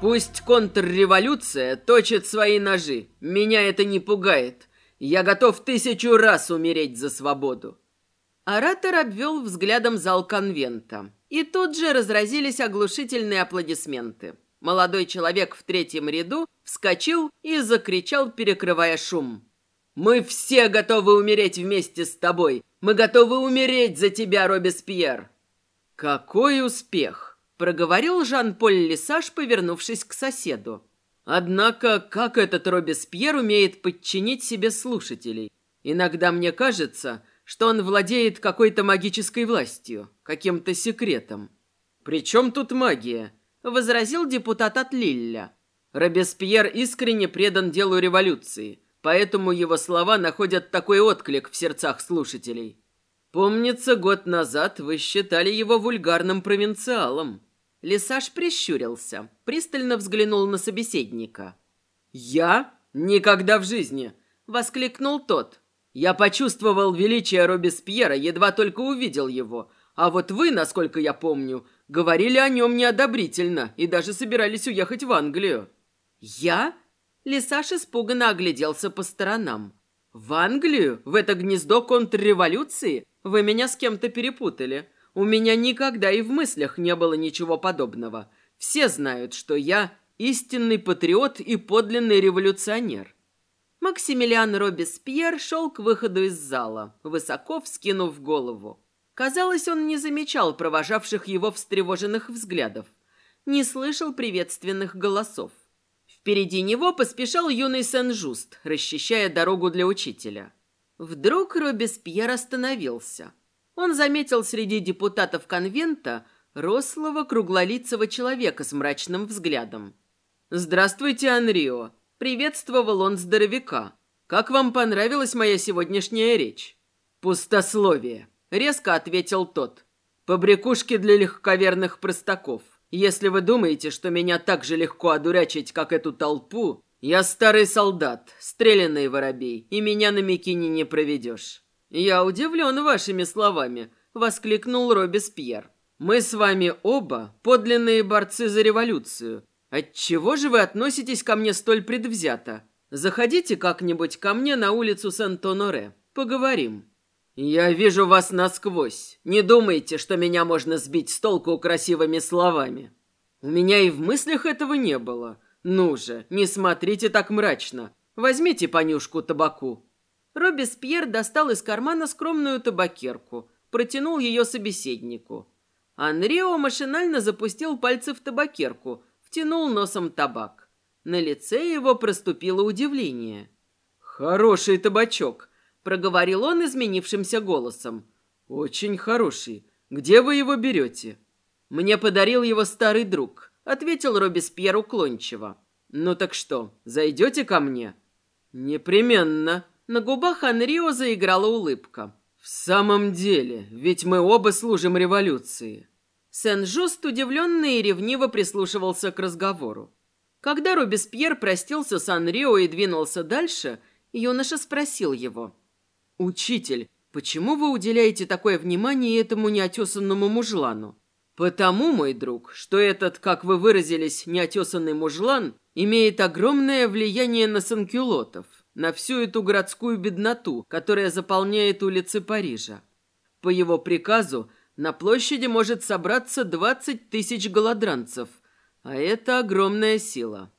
Пусть контрреволюция точит свои ножи. Меня это не пугает. Я готов тысячу раз умереть за свободу. Оратор обвел взглядом зал конвента. И тут же разразились оглушительные аплодисменты. Молодой человек в третьем ряду вскочил и закричал, перекрывая шум. «Мы все готовы умереть вместе с тобой! Мы готовы умереть за тебя, Робеспьер!» «Какой успех!» – проговорил Жан-Поль Лисаж, повернувшись к соседу. «Однако, как этот Робеспьер умеет подчинить себе слушателей? Иногда мне кажется, что он владеет какой-то магической властью, каким-то секретом. «При чем тут магия?» – возразил депутат от Лилля. Робеспьер искренне предан делу революции, поэтому его слова находят такой отклик в сердцах слушателей. Помнится, год назад вы считали его вульгарным провинциалом. Лисаж прищурился, пристально взглянул на собеседника. «Я? Никогда в жизни!» — воскликнул тот. Я почувствовал величие Робеспьера, едва только увидел его. А вот вы, насколько я помню, говорили о нем неодобрительно и даже собирались уехать в Англию». «Я?» Лисаш испуганно огляделся по сторонам. «В Англию? В это гнездо контрреволюции? Вы меня с кем-то перепутали. У меня никогда и в мыслях не было ничего подобного. Все знают, что я истинный патриот и подлинный революционер. Максимилиан Робеспьер шел к выходу из зала, высоко вскинув голову. Казалось, он не замечал провожавших его встревоженных взглядов, не слышал приветственных голосов. Впереди него поспешал юный Сен-Жуст, расчищая дорогу для учителя. Вдруг Робеспьер остановился. Он заметил среди депутатов конвента рослого круглолицего человека с мрачным взглядом. «Здравствуйте, Анрио!» Приветствовал он здоровяка. «Как вам понравилась моя сегодняшняя речь?» «Пустословие», — резко ответил тот. «Побрякушки для легковерных простаков. Если вы думаете, что меня так же легко одурачить, как эту толпу, я старый солдат, стрелянный воробей, и меня на Микине не проведешь». «Я удивлен вашими словами», — воскликнул Робеспьер. «Мы с вами оба подлинные борцы за революцию, «Отчего же вы относитесь ко мне столь предвзято? Заходите как-нибудь ко мне на улицу Сент-Оноре. Поговорим». «Я вижу вас насквозь. Не думайте, что меня можно сбить с толку красивыми словами. У меня и в мыслях этого не было. Ну же, не смотрите так мрачно. Возьмите понюшку табаку». Робеспьер достал из кармана скромную табакерку, протянул ее собеседнику. Анрио машинально запустил пальцы в табакерку – втянул носом табак. На лице его проступило удивление. «Хороший табачок», — проговорил он изменившимся голосом. «Очень хороший. Где вы его берете?» «Мне подарил его старый друг», — ответил Робеспьер уклончиво. «Ну так что, зайдете ко мне?» «Непременно». На губах Анрио заиграла улыбка. «В самом деле, ведь мы оба служим революции». Сен-Жуст удивленно и ревниво прислушивался к разговору. Когда Робеспьер простился с Анрио и двинулся дальше, юноша спросил его. «Учитель, почему вы уделяете такое внимание этому неотесанному мужлану?» «Потому, мой друг, что этот, как вы выразились, неотесанный мужлан имеет огромное влияние на санкюлотов, на всю эту городскую бедноту, которая заполняет улицы Парижа. По его приказу на площади может собраться 20 тысяч голодранцев, а это огромная сила.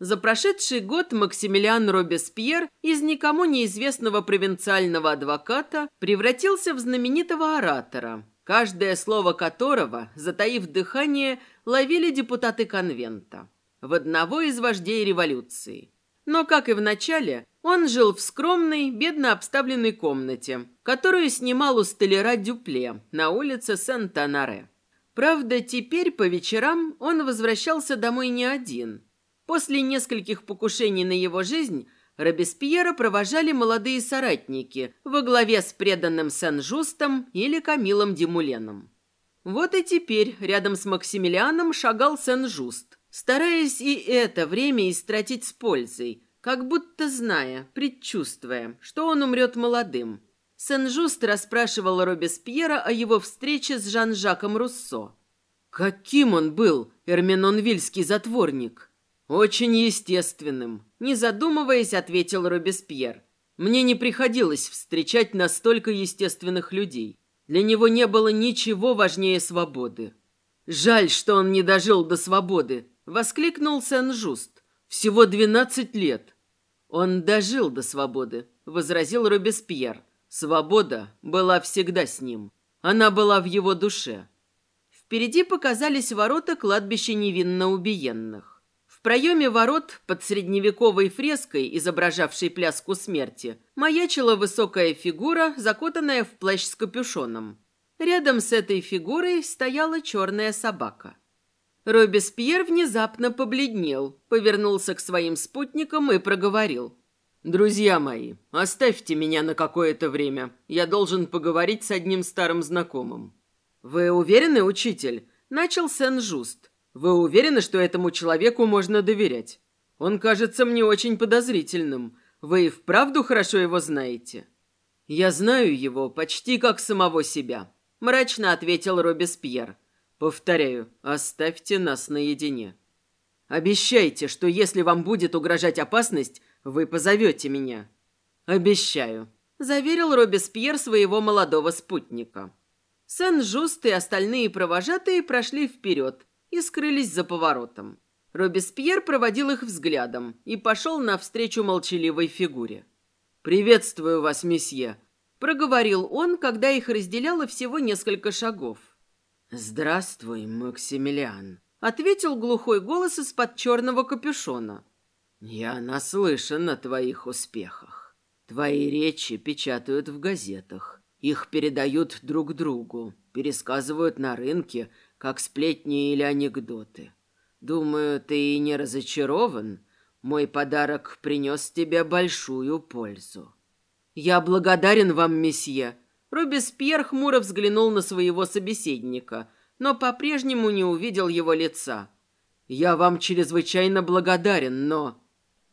За прошедший год Максимилиан Робеспьер из никому неизвестного провинциального адвоката превратился в знаменитого оратора, каждое слово которого, затаив дыхание, ловили депутаты конвента, в одного из вождей революции. Но, как и в начале, он жил в скромной, бедно обставленной комнате, которую снимал у столяра Дюпле на улице Сент-Анаре. Правда, теперь по вечерам он возвращался домой не один. После нескольких покушений на его жизнь Робеспьера провожали молодые соратники во главе с преданным Сен-Жустом или Камилом Демуленом. Вот и теперь рядом с Максимилианом шагал Сен-Жуст, стараясь и это время истратить с пользой – как будто зная, предчувствуя, что он умрет молодым. Сен-Жуст расспрашивал Робеспьера о его встрече с Жан-Жаком Руссо. Каким он был, Эрменонвильский затворник? Очень естественным. Не задумываясь, ответил Робеспьер. Мне не приходилось встречать настолько естественных людей. Для него не было ничего важнее свободы. «Жаль, что он не дожил до свободы», — воскликнул Сен-Жуст. «Всего двенадцать лет». «Он дожил до свободы», — возразил Робеспьер. «Свобода была всегда с ним. Она была в его душе». Впереди показались ворота кладбища невинно убиенных. В проеме ворот под средневековой фреской, изображавшей пляску смерти, маячила высокая фигура, закутанная в плащ с капюшоном. Рядом с этой фигурой стояла черная собака. Робеспьер внезапно побледнел, повернулся к своим спутникам и проговорил. «Друзья мои, оставьте меня на какое-то время. Я должен поговорить с одним старым знакомым». «Вы уверены, учитель?» – начал Сен-Жуст. «Вы уверены, что этому человеку можно доверять? Он кажется мне очень подозрительным. Вы и вправду хорошо его знаете?» «Я знаю его почти как самого себя», – мрачно ответил Робеспьер. «Повторяю, оставьте нас наедине. Обещайте, что если вам будет угрожать опасность, вы позовете меня». «Обещаю», – заверил Робеспьер своего молодого спутника. Сен-Жуст и остальные провожатые прошли вперед и скрылись за поворотом. Робеспьер проводил их взглядом и пошел навстречу молчаливой фигуре. «Приветствую вас, месье», — проговорил он, когда их разделяло всего несколько шагов. «Здравствуй, Максимилиан», — ответил глухой голос из-под черного капюшона. «Я наслышан о твоих успехах. Твои речи печатают в газетах. Их передают друг другу, пересказывают на рынке, как сплетни или анекдоты. Думаю, ты и не разочарован. Мой подарок принес тебе большую пользу. Я благодарен вам, месье. Робеспьер хмуро взглянул на своего собеседника, но по-прежнему не увидел его лица. Я вам чрезвычайно благодарен, но...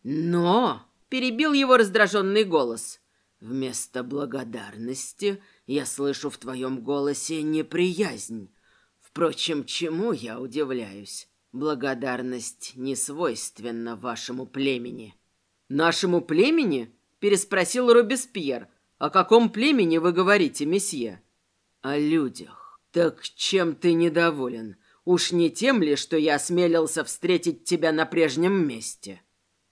Но... Перебил его раздраженный голос. Вместо благодарности я слышу в твоем голосе неприязнь. Впрочем, чему я удивляюсь? Благодарность не свойственна вашему племени. Нашему племени? Переспросил Робеспьер. О каком племени вы говорите, месье? О людях. Так чем ты недоволен? Уж не тем ли, что я осмелился встретить тебя на прежнем месте?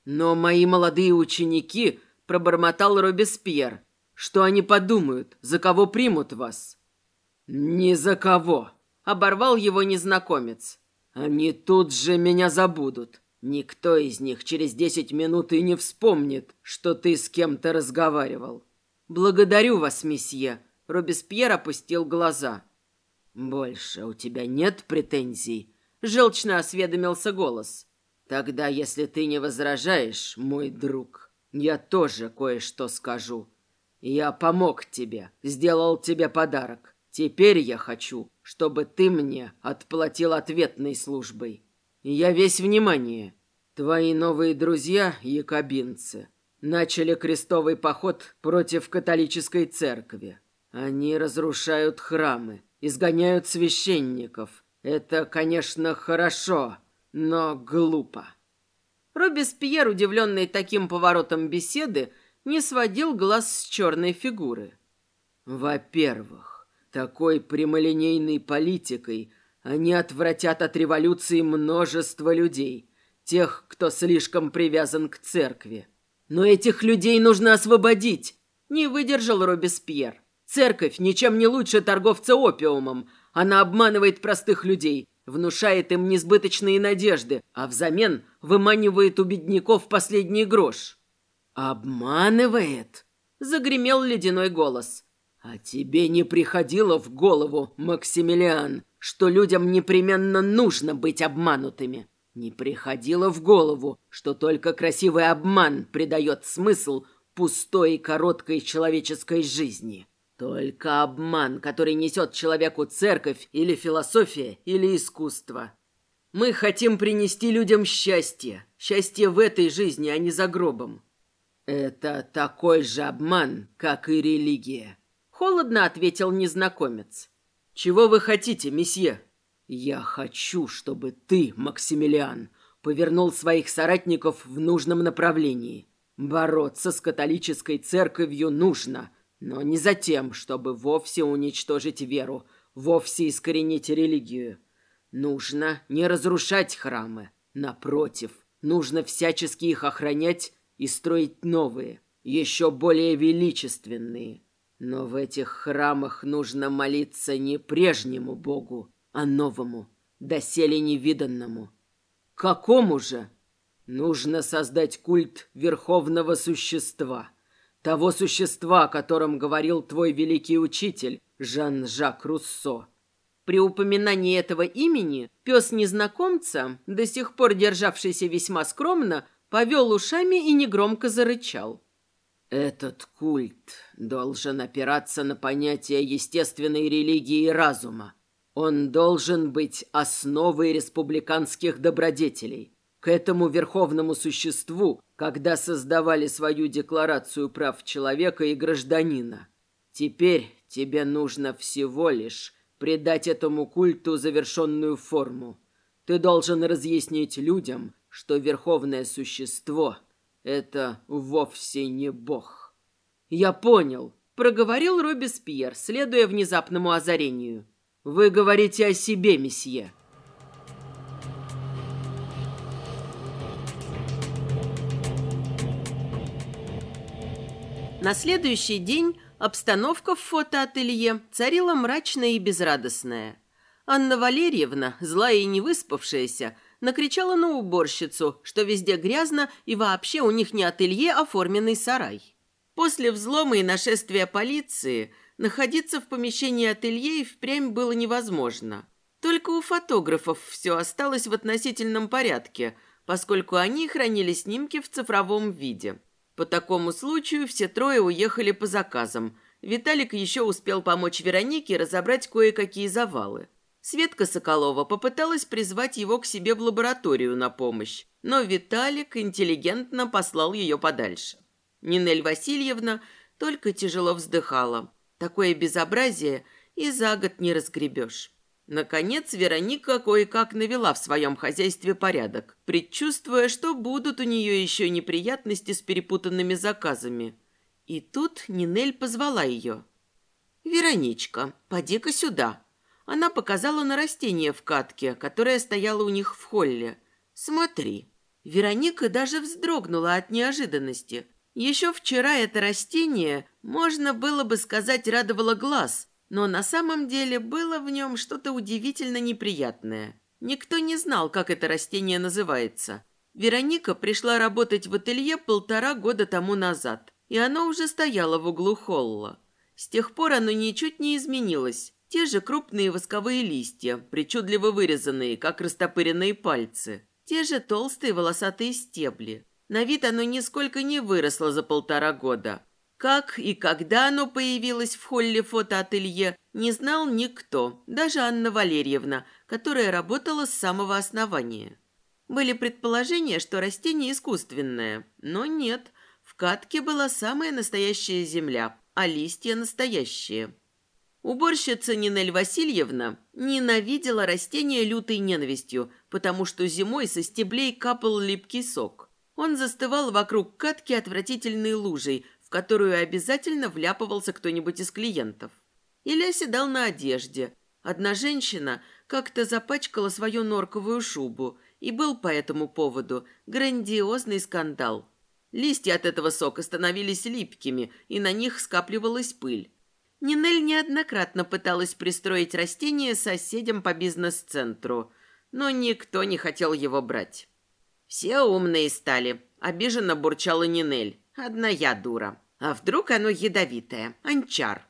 Но мои молодые ученики пробормотал Робеспьер. «Что они подумают? За кого примут вас?» «Ни за кого!» — оборвал его незнакомец. «Они тут же меня забудут. Никто из них через десять минут и не вспомнит, что ты с кем-то разговаривал». «Благодарю вас, месье», — Робеспьер опустил глаза. «Больше у тебя нет претензий?» — желчно осведомился голос. «Тогда, если ты не возражаешь, мой друг, я тоже кое-что скажу. Я помог тебе, сделал тебе подарок. Теперь я хочу, чтобы ты мне отплатил ответной службой. Я весь внимание. Твои новые друзья, якобинцы, начали крестовый поход против католической церкви. Они разрушают храмы, изгоняют священников. Это, конечно, хорошо, но глупо. Робеспьер, удивленный таким поворотом беседы, не сводил глаз с черной фигуры. Во-первых, такой прямолинейной политикой они отвратят от революции множество людей, тех, кто слишком привязан к церкви. Но этих людей нужно освободить, не выдержал Робеспьер. Церковь ничем не лучше торговца опиумом. Она обманывает простых людей, внушает им несбыточные надежды, а взамен выманивает у бедняков последний грош. «Обманывает?» — загремел ледяной голос. «А тебе не приходило в голову, Максимилиан, что людям непременно нужно быть обманутыми? Не приходило в голову, что только красивый обман придает смысл пустой и короткой человеческой жизни?» Только обман, который несет человеку церковь или философия или искусство. Мы хотим принести людям счастье. Счастье в этой жизни, а не за гробом. Это такой же обман, как и религия. Холодно ответил незнакомец. Чего вы хотите, месье? Я хочу, чтобы ты, Максимилиан, повернул своих соратников в нужном направлении. Бороться с католической церковью нужно, но не за тем, чтобы вовсе уничтожить веру, вовсе искоренить религию. Нужно не разрушать храмы. Напротив, нужно всячески их охранять и строить новые, еще более величественные. Но в этих храмах нужно молиться не прежнему Богу, а новому, доселе невиданному. Какому же? Нужно создать культ верховного существа, того существа, о котором говорил твой великий учитель Жан-Жак Руссо. При упоминании этого имени пес незнакомца, до сих пор державшийся весьма скромно, повел ушами и негромко зарычал. Этот культ должен опираться на понятие естественной религии и разума. Он должен быть основой республиканских добродетелей. К этому верховному существу, когда создавали свою декларацию прав человека и гражданина. Теперь тебе нужно всего лишь придать этому культу завершенную форму. Ты должен разъяснить людям, что верховное существо — это вовсе не бог. «Я понял», — проговорил Робеспьер, следуя внезапному озарению. Вы говорите о себе, месье. На следующий день обстановка в фотоателье царила мрачная и безрадостная. Анна Валерьевна, злая и невыспавшаяся, накричала на уборщицу, что везде грязно и вообще у них не ателье, а форменный сарай. После взлома и нашествия полиции Находиться в помещении ателье и впрямь было невозможно. Только у фотографов все осталось в относительном порядке, поскольку они хранили снимки в цифровом виде. По такому случаю все трое уехали по заказам. Виталик еще успел помочь Веронике разобрать кое-какие завалы. Светка Соколова попыталась призвать его к себе в лабораторию на помощь, но Виталик интеллигентно послал ее подальше. Нинель Васильевна только тяжело вздыхала. Такое безобразие и за год не разгребешь. Наконец, Вероника кое-как навела в своем хозяйстве порядок, предчувствуя, что будут у нее еще неприятности с перепутанными заказами. И тут Нинель позвала ее. «Вероничка, поди-ка сюда». Она показала на растение в катке, которое стояло у них в холле. «Смотри». Вероника даже вздрогнула от неожиданности. Еще вчера это растение, можно было бы сказать, радовало глаз, но на самом деле было в нем что-то удивительно неприятное. Никто не знал, как это растение называется. Вероника пришла работать в ателье полтора года тому назад, и оно уже стояло в углу холла. С тех пор оно ничуть не изменилось. Те же крупные восковые листья, причудливо вырезанные, как растопыренные пальцы. Те же толстые волосатые стебли. На вид оно нисколько не выросло за полтора года. Как и когда оно появилось в холле фотоателье, не знал никто, даже Анна Валерьевна, которая работала с самого основания. Были предположения, что растение искусственное, но нет. В катке была самая настоящая земля, а листья настоящие. Уборщица Нинель Васильевна ненавидела растение лютой ненавистью, потому что зимой со стеблей капал липкий сок. Он застывал вокруг катки отвратительной лужей, в которую обязательно вляпывался кто-нибудь из клиентов. Или оседал на одежде. Одна женщина как-то запачкала свою норковую шубу, и был по этому поводу грандиозный скандал. Листья от этого сока становились липкими, и на них скапливалась пыль. Нинель неоднократно пыталась пристроить растение соседям по бизнес-центру, но никто не хотел его брать. «Все умные стали», — обиженно бурчала Нинель. «Одна я дура. А вдруг оно ядовитое? Анчар».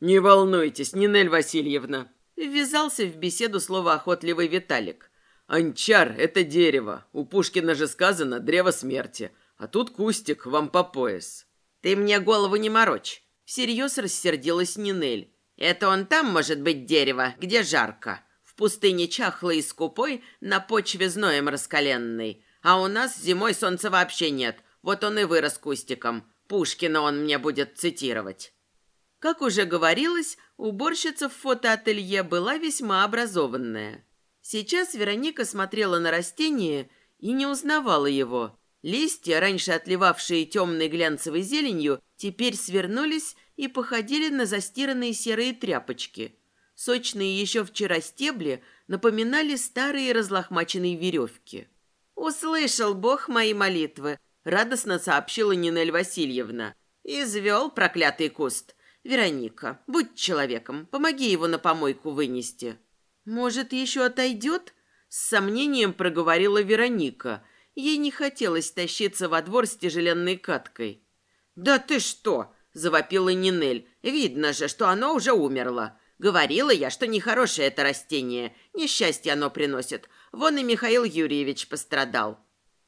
«Не волнуйтесь, Нинель Васильевна», — ввязался в беседу слово охотливый Виталик. «Анчар — это дерево. У Пушкина же сказано «древо смерти». А тут кустик вам по пояс». «Ты мне голову не морочь», — всерьез рассердилась Нинель. «Это он там, может быть, дерево, где жарко. В пустыне чахлой и скупой, на почве зноем раскаленной. А у нас зимой солнца вообще нет. Вот он и вырос кустиком. Пушкина он мне будет цитировать. Как уже говорилось, уборщица в фотоателье была весьма образованная. Сейчас Вероника смотрела на растение и не узнавала его. Листья, раньше отливавшие темной глянцевой зеленью, теперь свернулись и походили на застиранные серые тряпочки. Сочные еще вчера стебли напоминали старые разлохмаченные веревки. «Услышал Бог мои молитвы», — радостно сообщила Нинель Васильевна. «Извел проклятый куст. Вероника, будь человеком, помоги его на помойку вынести». «Может, еще отойдет?» С сомнением проговорила Вероника. Ей не хотелось тащиться во двор с тяжеленной каткой. «Да ты что!» – завопила Нинель. «Видно же, что оно уже умерло. Говорила я, что нехорошее это растение. Несчастье оно приносит. Вон и Михаил Юрьевич пострадал».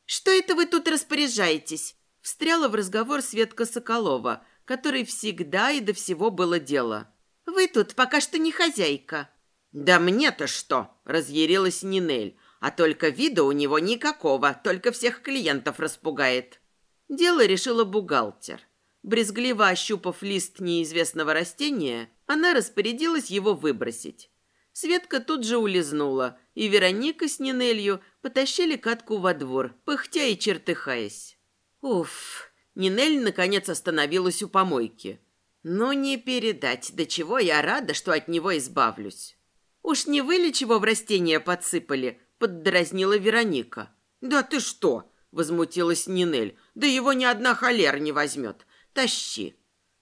«Что это вы тут распоряжаетесь?» Встряла в разговор Светка Соколова, которой всегда и до всего было дело. «Вы тут пока что не хозяйка». «Да мне-то что?» – разъярилась Нинель. «А только вида у него никакого, только всех клиентов распугает». Дело решила бухгалтер. Брезгливо ощупав лист неизвестного растения, она распорядилась его выбросить. Светка тут же улизнула, и Вероника с Нинелью потащили катку во двор, пыхтя и чертыхаясь. Уф, Нинель наконец остановилась у помойки. «Ну, не передать, до чего я рада, что от него избавлюсь». «Уж не вы ли чего в растение подсыпали?» – поддразнила Вероника. «Да ты что?» – возмутилась Нинель. «Да его ни одна холера не возьмет. Тащи».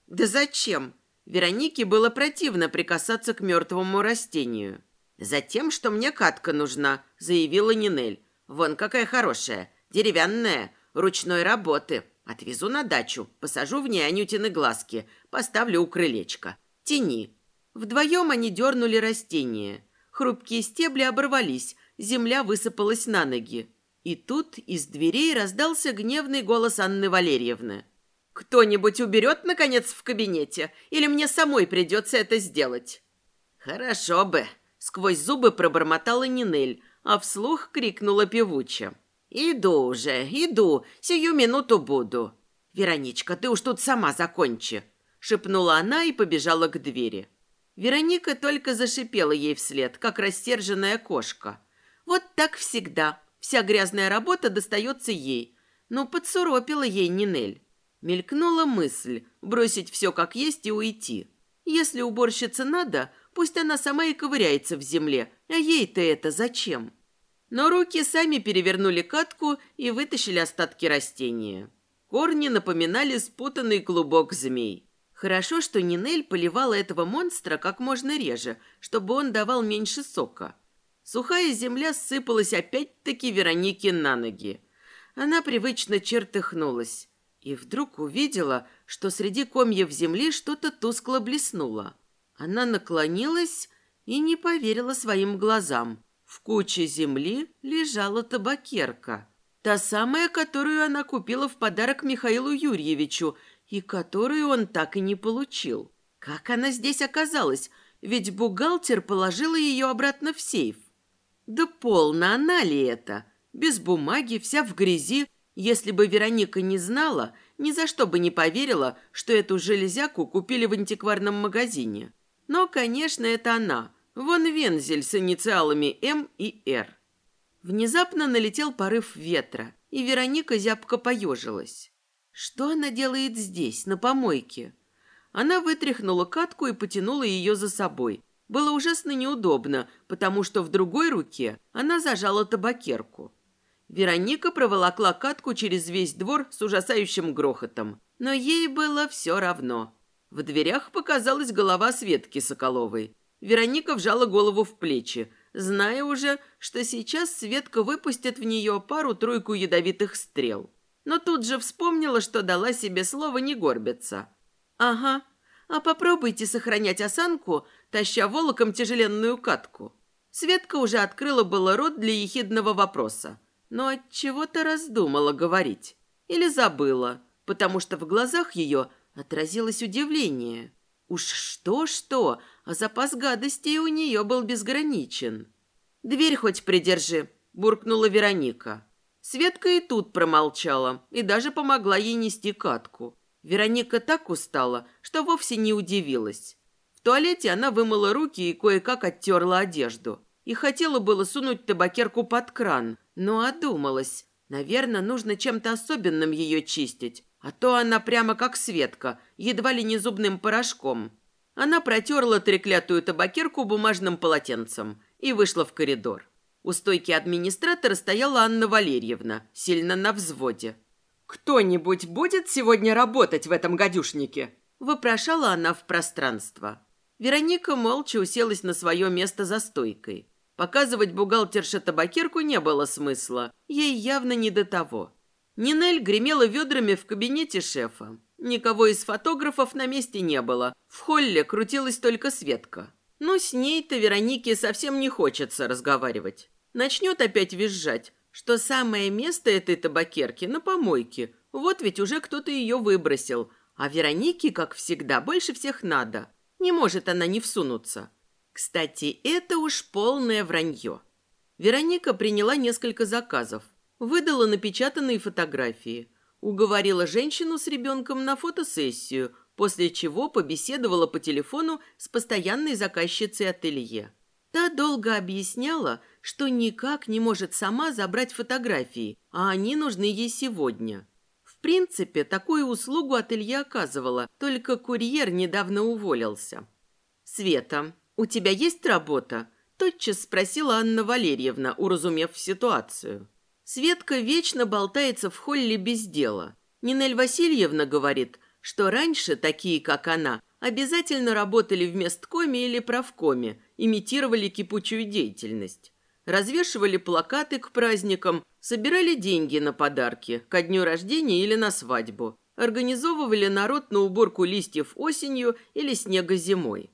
«Да зачем?» Веронике было противно прикасаться к мертвому растению. «Затем, что мне катка нужна», – заявила Нинель. «Вон какая хорошая, деревянная, ручной работы. Отвезу на дачу, посажу в ней Анютины глазки, поставлю у крылечка. Тяни, Вдвоем они дернули растение. Хрупкие стебли оборвались, земля высыпалась на ноги. И тут из дверей раздался гневный голос Анны Валерьевны. «Кто-нибудь уберет, наконец, в кабинете? Или мне самой придется это сделать?» «Хорошо бы», — сквозь зубы пробормотала Нинель, а вслух крикнула певуче. «Иду уже, иду, сию минуту буду». «Вероничка, ты уж тут сама закончи», — шепнула она и побежала к двери. Вероника только зашипела ей вслед, как рассерженная кошка. Вот так всегда. Вся грязная работа достается ей. Но подсуропила ей Нинель. Мелькнула мысль бросить все как есть и уйти. Если уборщице надо, пусть она сама и ковыряется в земле, а ей-то это зачем? Но руки сами перевернули катку и вытащили остатки растения. Корни напоминали спутанный клубок змей. Хорошо, что Нинель поливала этого монстра как можно реже, чтобы он давал меньше сока. Сухая земля сыпалась опять-таки Веронике на ноги. Она привычно чертыхнулась и вдруг увидела, что среди комьев земли что-то тускло блеснуло. Она наклонилась и не поверила своим глазам. В куче земли лежала табакерка. Та самая, которую она купила в подарок Михаилу Юрьевичу – и которую он так и не получил. Как она здесь оказалась? Ведь бухгалтер положила ее обратно в сейф. Да полно она ли это? Без бумаги, вся в грязи. Если бы Вероника не знала, ни за что бы не поверила, что эту железяку купили в антикварном магазине. Но, конечно, это она. Вон вензель с инициалами М и Р. Внезапно налетел порыв ветра, и Вероника зябко поежилась. Что она делает здесь, на помойке? Она вытряхнула катку и потянула ее за собой. Было ужасно неудобно, потому что в другой руке она зажала табакерку. Вероника проволокла катку через весь двор с ужасающим грохотом. Но ей было все равно. В дверях показалась голова Светки Соколовой. Вероника вжала голову в плечи, зная уже, что сейчас Светка выпустит в нее пару-тройку ядовитых стрел но тут же вспомнила, что дала себе слово не горбиться. «Ага, а попробуйте сохранять осанку, таща волоком тяжеленную катку». Светка уже открыла было рот для ехидного вопроса, но от чего то раздумала говорить. Или забыла, потому что в глазах ее отразилось удивление. Уж что-что, а запас гадостей у нее был безграничен. «Дверь хоть придержи», – буркнула Вероника. Светка и тут промолчала и даже помогла ей нести катку. Вероника так устала, что вовсе не удивилась. В туалете она вымыла руки и кое-как оттерла одежду. И хотела было сунуть табакерку под кран, но одумалась. Наверное, нужно чем-то особенным ее чистить, а то она прямо как Светка, едва ли не зубным порошком. Она протерла треклятую табакерку бумажным полотенцем и вышла в коридор. У стойки администратора стояла Анна Валерьевна, сильно на взводе. «Кто-нибудь будет сегодня работать в этом гадюшнике?» – вопрошала она в пространство. Вероника молча уселась на свое место за стойкой. Показывать бухгалтерше табакерку не было смысла, ей явно не до того. Нинель гремела ведрами в кабинете шефа. Никого из фотографов на месте не было. В холле крутилась только Светка. Но с ней-то Веронике совсем не хочется разговаривать. Начнет опять визжать, что самое место этой табакерки на помойке. Вот ведь уже кто-то ее выбросил. А Веронике, как всегда, больше всех надо. Не может она не всунуться. Кстати, это уж полное вранье. Вероника приняла несколько заказов. Выдала напечатанные фотографии – Уговорила женщину с ребенком на фотосессию, после чего побеседовала по телефону с постоянной заказчицей ателье. Та долго объясняла, что никак не может сама забрать фотографии, а они нужны ей сегодня. В принципе, такую услугу ателье оказывала, только курьер недавно уволился. «Света, у тебя есть работа?» – тотчас спросила Анна Валерьевна, уразумев ситуацию. Светка вечно болтается в холле без дела. Нинель Васильевна говорит, что раньше такие, как она, обязательно работали в месткоме или правкоме, имитировали кипучую деятельность. Развешивали плакаты к праздникам, собирали деньги на подарки, ко дню рождения или на свадьбу. Организовывали народ на уборку листьев осенью или снега зимой.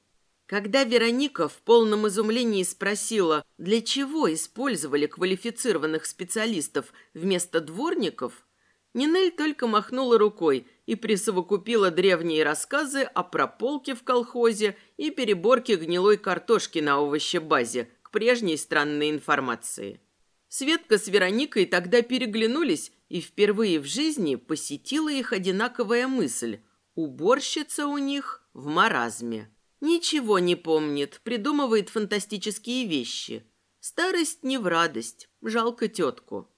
Когда Вероника в полном изумлении спросила, для чего использовали квалифицированных специалистов вместо дворников, Нинель только махнула рукой и присовокупила древние рассказы о прополке в колхозе и переборке гнилой картошки на овощебазе к прежней странной информации. Светка с Вероникой тогда переглянулись, и впервые в жизни посетила их одинаковая мысль – уборщица у них в маразме. Ничего не помнит, придумывает фантастические вещи. Старость не в радость, жалко тетку.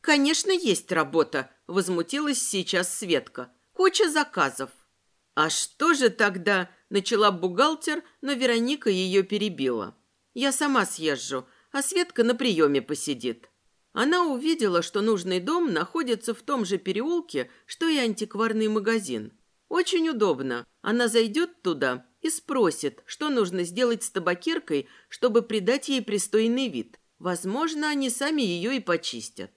«Конечно, есть работа», – возмутилась сейчас Светка. «Куча заказов». «А что же тогда?» – начала бухгалтер, но Вероника ее перебила. «Я сама съезжу, а Светка на приеме посидит». Она увидела, что нужный дом находится в том же переулке, что и антикварный магазин. Очень удобно. Она зайдет туда и спросит, что нужно сделать с табакеркой, чтобы придать ей пристойный вид. Возможно, они сами ее и почистят.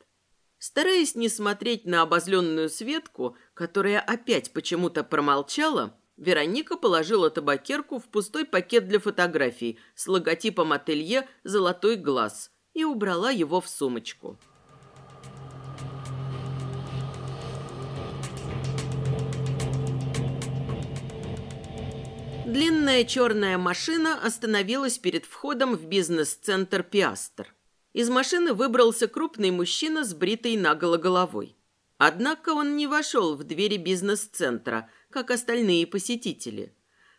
Стараясь не смотреть на обозленную Светку, которая опять почему-то промолчала, Вероника положила табакерку в пустой пакет для фотографий с логотипом ателье «Золотой глаз» и убрала его в сумочку. Длинная черная машина остановилась перед входом в бизнес-центр «Пиастр». Из машины выбрался крупный мужчина с бритой наголо головой. Однако он не вошел в двери бизнес-центра, как остальные посетители.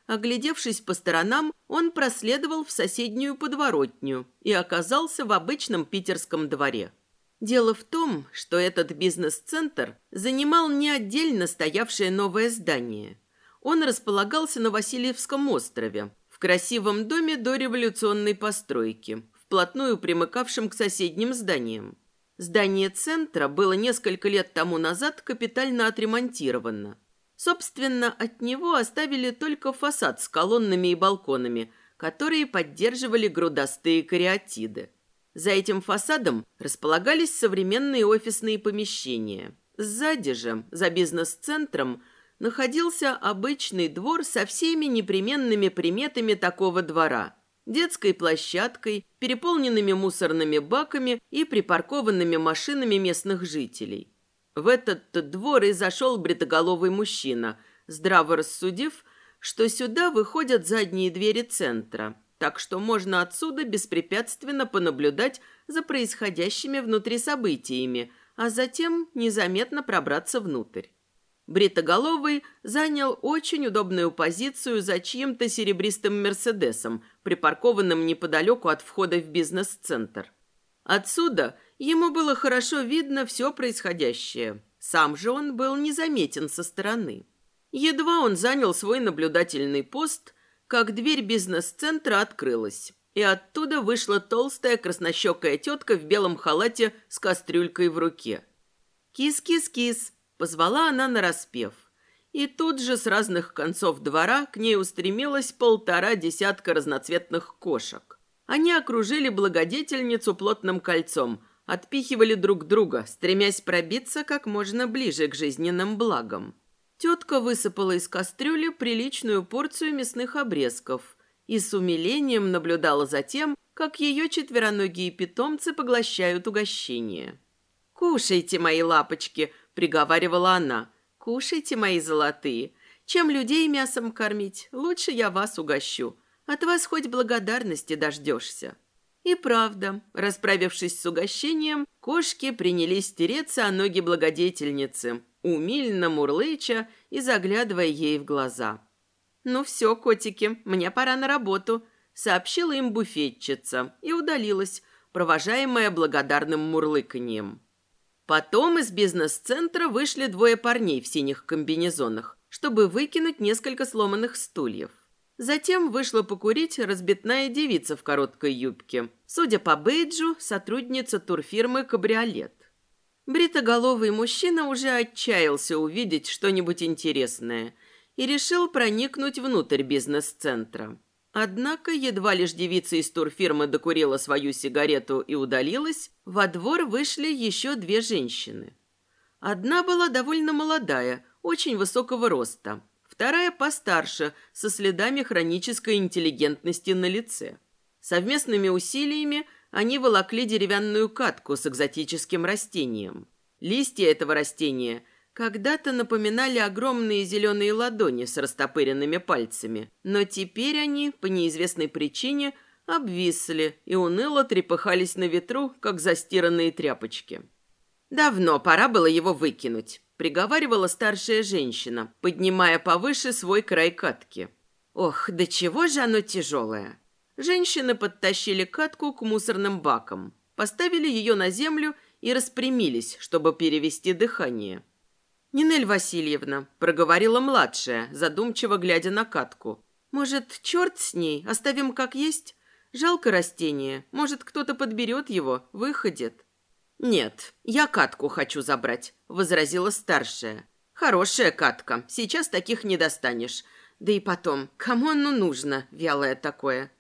Оглядевшись по сторонам, он проследовал в соседнюю подворотню и оказался в обычном питерском дворе. Дело в том, что этот бизнес-центр занимал не отдельно стоявшее новое здание – он располагался на Васильевском острове, в красивом доме до революционной постройки, вплотную примыкавшем к соседним зданиям. Здание центра было несколько лет тому назад капитально отремонтировано. Собственно, от него оставили только фасад с колоннами и балконами, которые поддерживали грудастые кариатиды. За этим фасадом располагались современные офисные помещения. Сзади же, за бизнес-центром, находился обычный двор со всеми непременными приметами такого двора. Детской площадкой, переполненными мусорными баками и припаркованными машинами местных жителей. В этот двор и зашел бритоголовый мужчина, здраво рассудив, что сюда выходят задние двери центра, так что можно отсюда беспрепятственно понаблюдать за происходящими внутри событиями, а затем незаметно пробраться внутрь. Бритоголовый занял очень удобную позицию за чьим-то серебристым «Мерседесом», припаркованным неподалеку от входа в бизнес-центр. Отсюда ему было хорошо видно все происходящее. Сам же он был незаметен со стороны. Едва он занял свой наблюдательный пост, как дверь бизнес-центра открылась, и оттуда вышла толстая краснощекая тетка в белом халате с кастрюлькой в руке. «Кис-кис-кис!» – позвала она нараспев. И тут же с разных концов двора к ней устремилось полтора десятка разноцветных кошек. Они окружили благодетельницу плотным кольцом, отпихивали друг друга, стремясь пробиться как можно ближе к жизненным благам. Тетка высыпала из кастрюли приличную порцию мясных обрезков и с умилением наблюдала за тем, как ее четвероногие питомцы поглощают угощение. «Кушайте, мои лапочки!» – приговаривала она. «Кушайте, мои золотые! Чем людей мясом кормить, лучше я вас угощу. От вас хоть благодарности дождешься». И правда, расправившись с угощением, кошки принялись тереться о ноги благодетельницы, умильно мурлыча и заглядывая ей в глаза. «Ну все, котики, мне пора на работу», — сообщила им буфетчица и удалилась, провожаемая благодарным мурлыканьем. Потом из бизнес-центра вышли двое парней в синих комбинезонах, чтобы выкинуть несколько сломанных стульев. Затем вышла покурить разбитная девица в короткой юбке. Судя по бейджу, сотрудница турфирмы «Кабриолет». Бритоголовый мужчина уже отчаялся увидеть что-нибудь интересное и решил проникнуть внутрь бизнес-центра. Однако, едва лишь девица из турфирмы докурила свою сигарету и удалилась, во двор вышли еще две женщины. Одна была довольно молодая, очень высокого роста. Вторая постарше, со следами хронической интеллигентности на лице. Совместными усилиями они волокли деревянную катку с экзотическим растением. Листья этого растения когда-то напоминали огромные зеленые ладони с растопыренными пальцами, но теперь они, по неизвестной причине, обвисли и уныло трепыхались на ветру, как застиранные тряпочки. «Давно пора было его выкинуть», — приговаривала старшая женщина, поднимая повыше свой край катки. «Ох, да чего же оно тяжелое!» Женщины подтащили катку к мусорным бакам, поставили ее на землю и распрямились, чтобы перевести дыхание. «Нинель Васильевна», — проговорила младшая, задумчиво глядя на катку. «Может, черт с ней, оставим как есть? Жалко растение, может, кто-то подберет его, выходит». «Нет, я катку хочу забрать», — возразила старшая. «Хорошая катка, сейчас таких не достанешь. Да и потом, кому оно нужно, вялое такое?»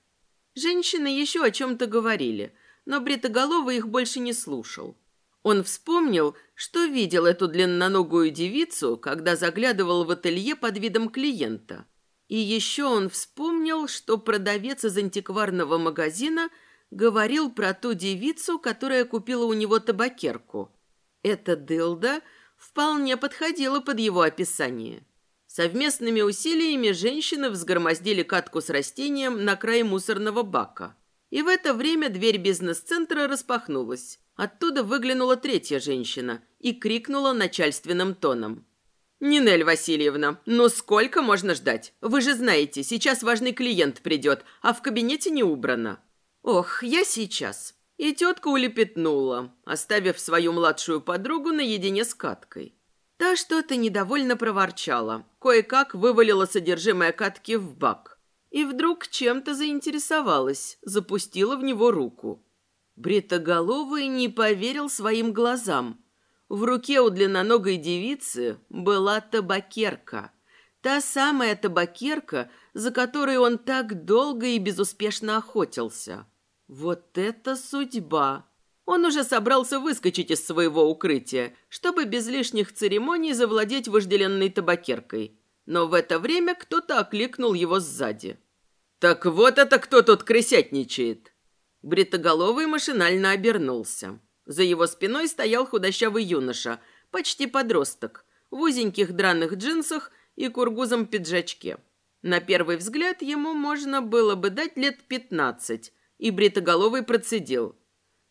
Женщины еще о чем-то говорили, но Бритоголовый их больше не слушал. Он вспомнил, что видел эту длинноногую девицу, когда заглядывал в ателье под видом клиента. И еще он вспомнил, что продавец из антикварного магазина говорил про ту девицу, которая купила у него табакерку. Эта дылда вполне подходила под его описание. Совместными усилиями женщины взгромоздили катку с растением на край мусорного бака. И в это время дверь бизнес-центра распахнулась. Оттуда выглянула третья женщина и крикнула начальственным тоном. «Нинель Васильевна, ну сколько можно ждать? Вы же знаете, сейчас важный клиент придет, а в кабинете не убрано». «Ох, я сейчас». И тетка улепетнула, оставив свою младшую подругу наедине с каткой. Та что-то недовольно проворчала, кое-как вывалила содержимое катки в бак. И вдруг чем-то заинтересовалась, запустила в него руку. Бритоголовый не поверил своим глазам. В руке у длинноногой девицы была табакерка. Та самая табакерка, за которой он так долго и безуспешно охотился. Вот это судьба! Он уже собрался выскочить из своего укрытия, чтобы без лишних церемоний завладеть вожделенной табакеркой. Но в это время кто-то окликнул его сзади. «Так вот это кто тут крысятничает!» Бритоголовый машинально обернулся. За его спиной стоял худощавый юноша, почти подросток, в узеньких драных джинсах и кургузом пиджачке. На первый взгляд ему можно было бы дать лет пятнадцать, и Бритоголовый процедил.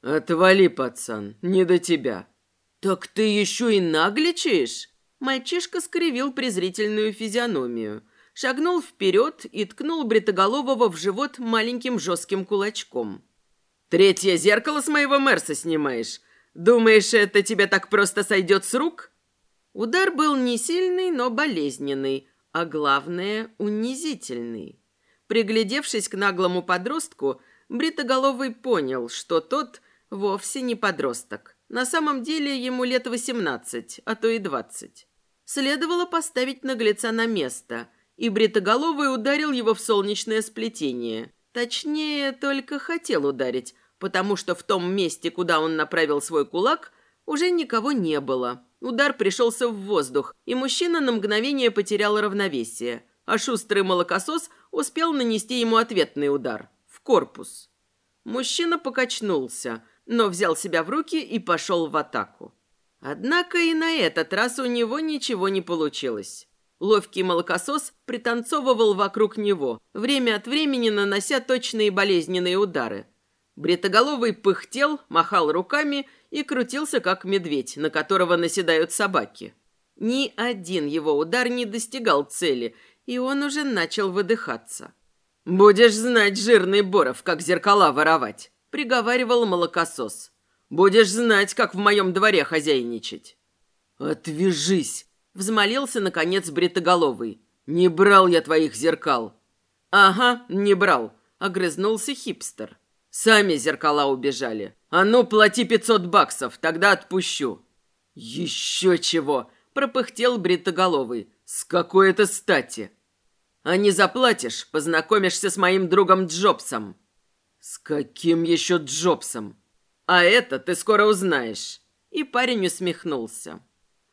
«Отвали, пацан, не до тебя». «Так ты еще и нагличаешь?» Мальчишка скривил презрительную физиономию, шагнул вперед и ткнул Бритоголового в живот маленьким жестким кулачком. «Третье зеркало с моего Мерса снимаешь? Думаешь, это тебе так просто сойдет с рук?» Удар был не сильный, но болезненный, а главное – унизительный. Приглядевшись к наглому подростку, Бритоголовый понял, что тот вовсе не подросток. На самом деле ему лет восемнадцать, а то и двадцать. Следовало поставить наглеца на место, и Бритоголовый ударил его в солнечное сплетение. Точнее, только хотел ударить, потому что в том месте, куда он направил свой кулак, уже никого не было. Удар пришелся в воздух, и мужчина на мгновение потерял равновесие, а шустрый молокосос успел нанести ему ответный удар в корпус. Мужчина покачнулся, но взял себя в руки и пошел в атаку. Однако и на этот раз у него ничего не получилось. Ловкий молокосос пританцовывал вокруг него, время от времени нанося точные болезненные удары. Бритоголовый пыхтел, махал руками и крутился, как медведь, на которого наседают собаки. Ни один его удар не достигал цели, и он уже начал выдыхаться. «Будешь знать, жирный Боров, как зеркала воровать», — приговаривал молокосос. «Будешь знать, как в моем дворе хозяйничать». «Отвяжись!» — взмолился, наконец, бритоголовый. «Не брал я твоих зеркал». «Ага, не брал», — огрызнулся хипстер. «Сами зеркала убежали. А ну, плати пятьсот баксов, тогда отпущу». «Еще чего!» — пропыхтел бритоголовый. «С какой это стати?» «А не заплатишь, познакомишься с моим другом Джобсом». «С каким еще Джобсом?» «А это ты скоро узнаешь». И парень усмехнулся.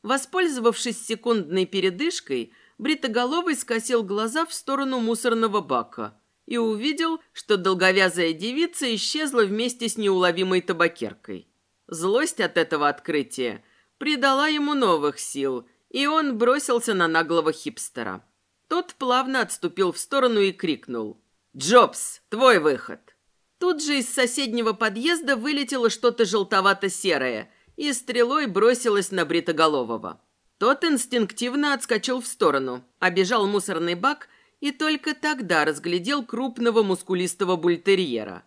Воспользовавшись секундной передышкой, Бритоголовый скосил глаза в сторону мусорного бака и увидел, что долговязая девица исчезла вместе с неуловимой табакеркой. Злость от этого открытия придала ему новых сил, и он бросился на наглого хипстера. Тот плавно отступил в сторону и крикнул «Джобс, твой выход!». Тут же из соседнего подъезда вылетело что-то желтовато-серое и стрелой бросилось на Бритоголового. Тот инстинктивно отскочил в сторону, обежал мусорный бак и только тогда разглядел крупного мускулистого бультерьера.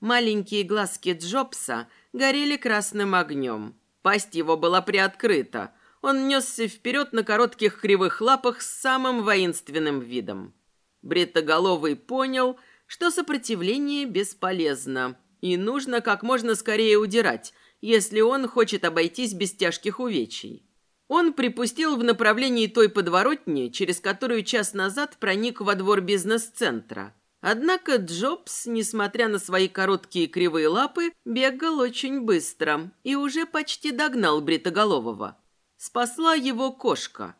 Маленькие глазки Джобса горели красным огнем. Пасть его была приоткрыта. Он несся вперед на коротких кривых лапах с самым воинственным видом. Бритоголовый понял, что сопротивление бесполезно, и нужно как можно скорее удирать, если он хочет обойтись без тяжких увечий. Он припустил в направлении той подворотни, через которую час назад проник во двор бизнес-центра. Однако Джобс, несмотря на свои короткие кривые лапы, бегал очень быстро и уже почти догнал Бритоголового. Спасла его кошка.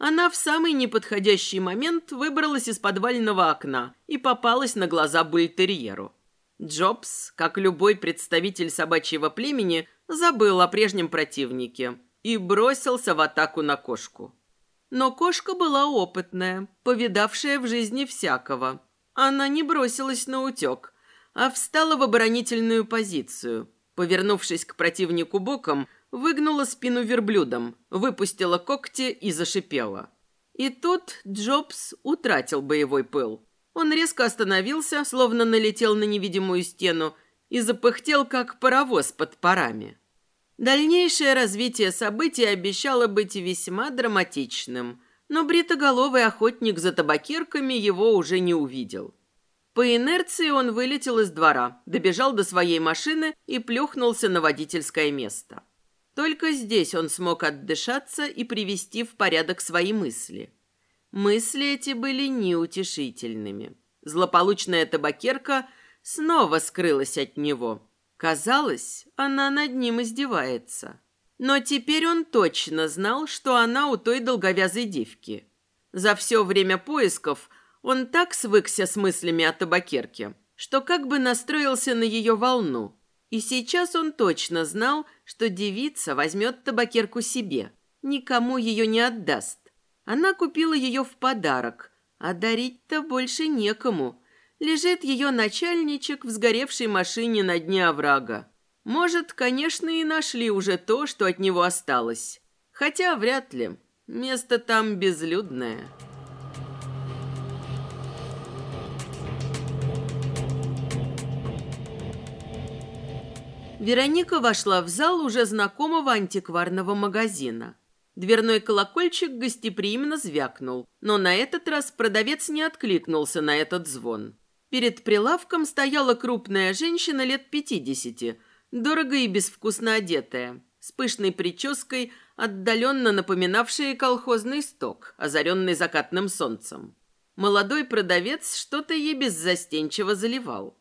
Она в самый неподходящий момент выбралась из подвального окна и попалась на глаза бультерьеру. Джобс, как любой представитель собачьего племени, забыл о прежнем противнике – и бросился в атаку на кошку. Но кошка была опытная, повидавшая в жизни всякого. Она не бросилась на утек, а встала в оборонительную позицию. Повернувшись к противнику боком, выгнула спину верблюдом, выпустила когти и зашипела. И тут Джобс утратил боевой пыл. Он резко остановился, словно налетел на невидимую стену, и запыхтел, как паровоз под парами. Дальнейшее развитие событий обещало быть весьма драматичным, но бритоголовый охотник за табакерками его уже не увидел. По инерции он вылетел из двора, добежал до своей машины и плюхнулся на водительское место. Только здесь он смог отдышаться и привести в порядок свои мысли. Мысли эти были неутешительными. Злополучная табакерка снова скрылась от него – Казалось, она над ним издевается. Но теперь он точно знал, что она у той долговязой девки. За все время поисков он так свыкся с мыслями о табакерке, что как бы настроился на ее волну. И сейчас он точно знал, что девица возьмет табакерку себе, никому ее не отдаст. Она купила ее в подарок, а дарить-то больше некому, лежит ее начальничек в сгоревшей машине на дне оврага. Может, конечно, и нашли уже то, что от него осталось. Хотя вряд ли. Место там безлюдное. Вероника вошла в зал уже знакомого антикварного магазина. Дверной колокольчик гостеприимно звякнул, но на этот раз продавец не откликнулся на этот звон. Перед прилавком стояла крупная женщина лет пятидесяти, дорого и безвкусно одетая, с пышной прической, отдаленно напоминавшей колхозный сток, озаренный закатным солнцем. Молодой продавец что-то ей беззастенчиво заливал.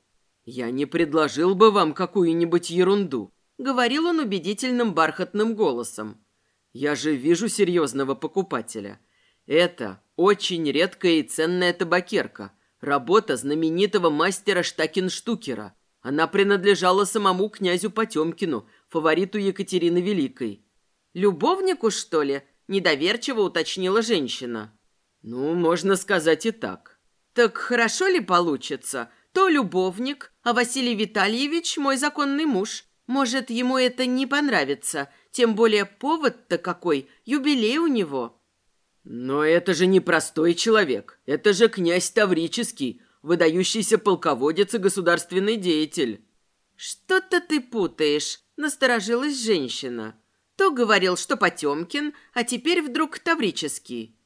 «Я не предложил бы вам какую-нибудь ерунду», — говорил он убедительным бархатным голосом. «Я же вижу серьезного покупателя. Это очень редкая и ценная табакерка, работа знаменитого мастера Штакенштукера. Она принадлежала самому князю Потемкину, фавориту Екатерины Великой». «Любовнику, что ли?» – недоверчиво уточнила женщина. «Ну, можно сказать и так». «Так хорошо ли получится?» То любовник, а Василий Витальевич мой законный муж. Может, ему это не понравится, тем более повод-то какой, юбилей у него». «Но это же не простой человек, это же князь Таврический, выдающийся полководец и государственный деятель». «Что-то ты путаешь», — насторожилась женщина. То говорил, что Потемкин, а теперь вдруг Таврический.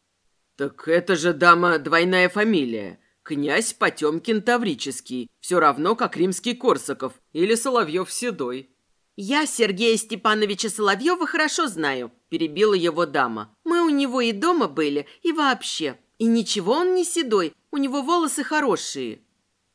«Так это же дама двойная фамилия. Князь Потемкин Таврический, все равно как римский Корсаков или Соловьев Седой. «Я Сергея Степановича Соловьева хорошо знаю», – перебила его дама. «Мы у него и дома были, и вообще. И ничего он не седой, у него волосы хорошие».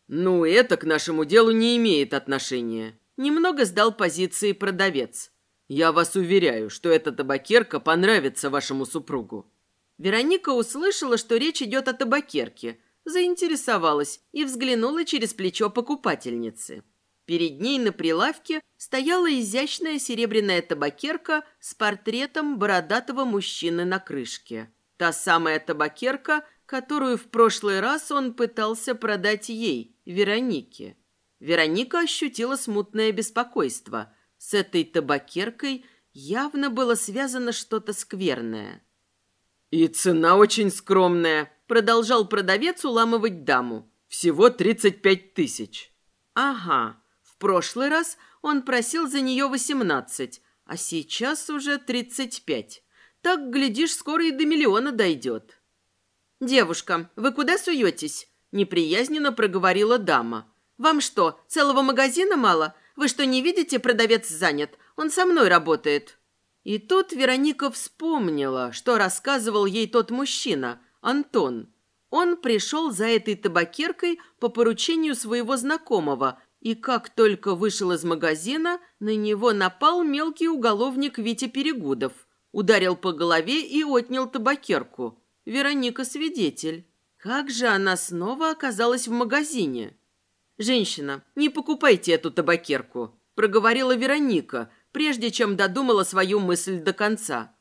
«Ну, это к нашему делу не имеет отношения». Немного сдал позиции продавец. «Я вас уверяю, что эта табакерка понравится вашему супругу». Вероника услышала, что речь идет о табакерке – заинтересовалась и взглянула через плечо покупательницы. Перед ней на прилавке стояла изящная серебряная табакерка с портретом бородатого мужчины на крышке. Та самая табакерка, которую в прошлый раз он пытался продать ей, Веронике. Вероника ощутила смутное беспокойство. С этой табакеркой явно было связано что-то скверное. «И цена очень скромная», Продолжал продавец уламывать даму. Всего 35 тысяч. Ага. В прошлый раз он просил за нее 18, а сейчас уже 35. Так, глядишь, скоро и до миллиона дойдет. «Девушка, вы куда суетесь?» Неприязненно проговорила дама. «Вам что, целого магазина мало? Вы что, не видите, продавец занят? Он со мной работает». И тут Вероника вспомнила, что рассказывал ей тот мужчина – Антон. Он пришел за этой табакеркой по поручению своего знакомого, и как только вышел из магазина, на него напал мелкий уголовник Витя Перегудов. Ударил по голове и отнял табакерку. Вероника свидетель. Как же она снова оказалась в магазине? «Женщина, не покупайте эту табакерку», – проговорила Вероника, прежде чем додумала свою мысль до конца.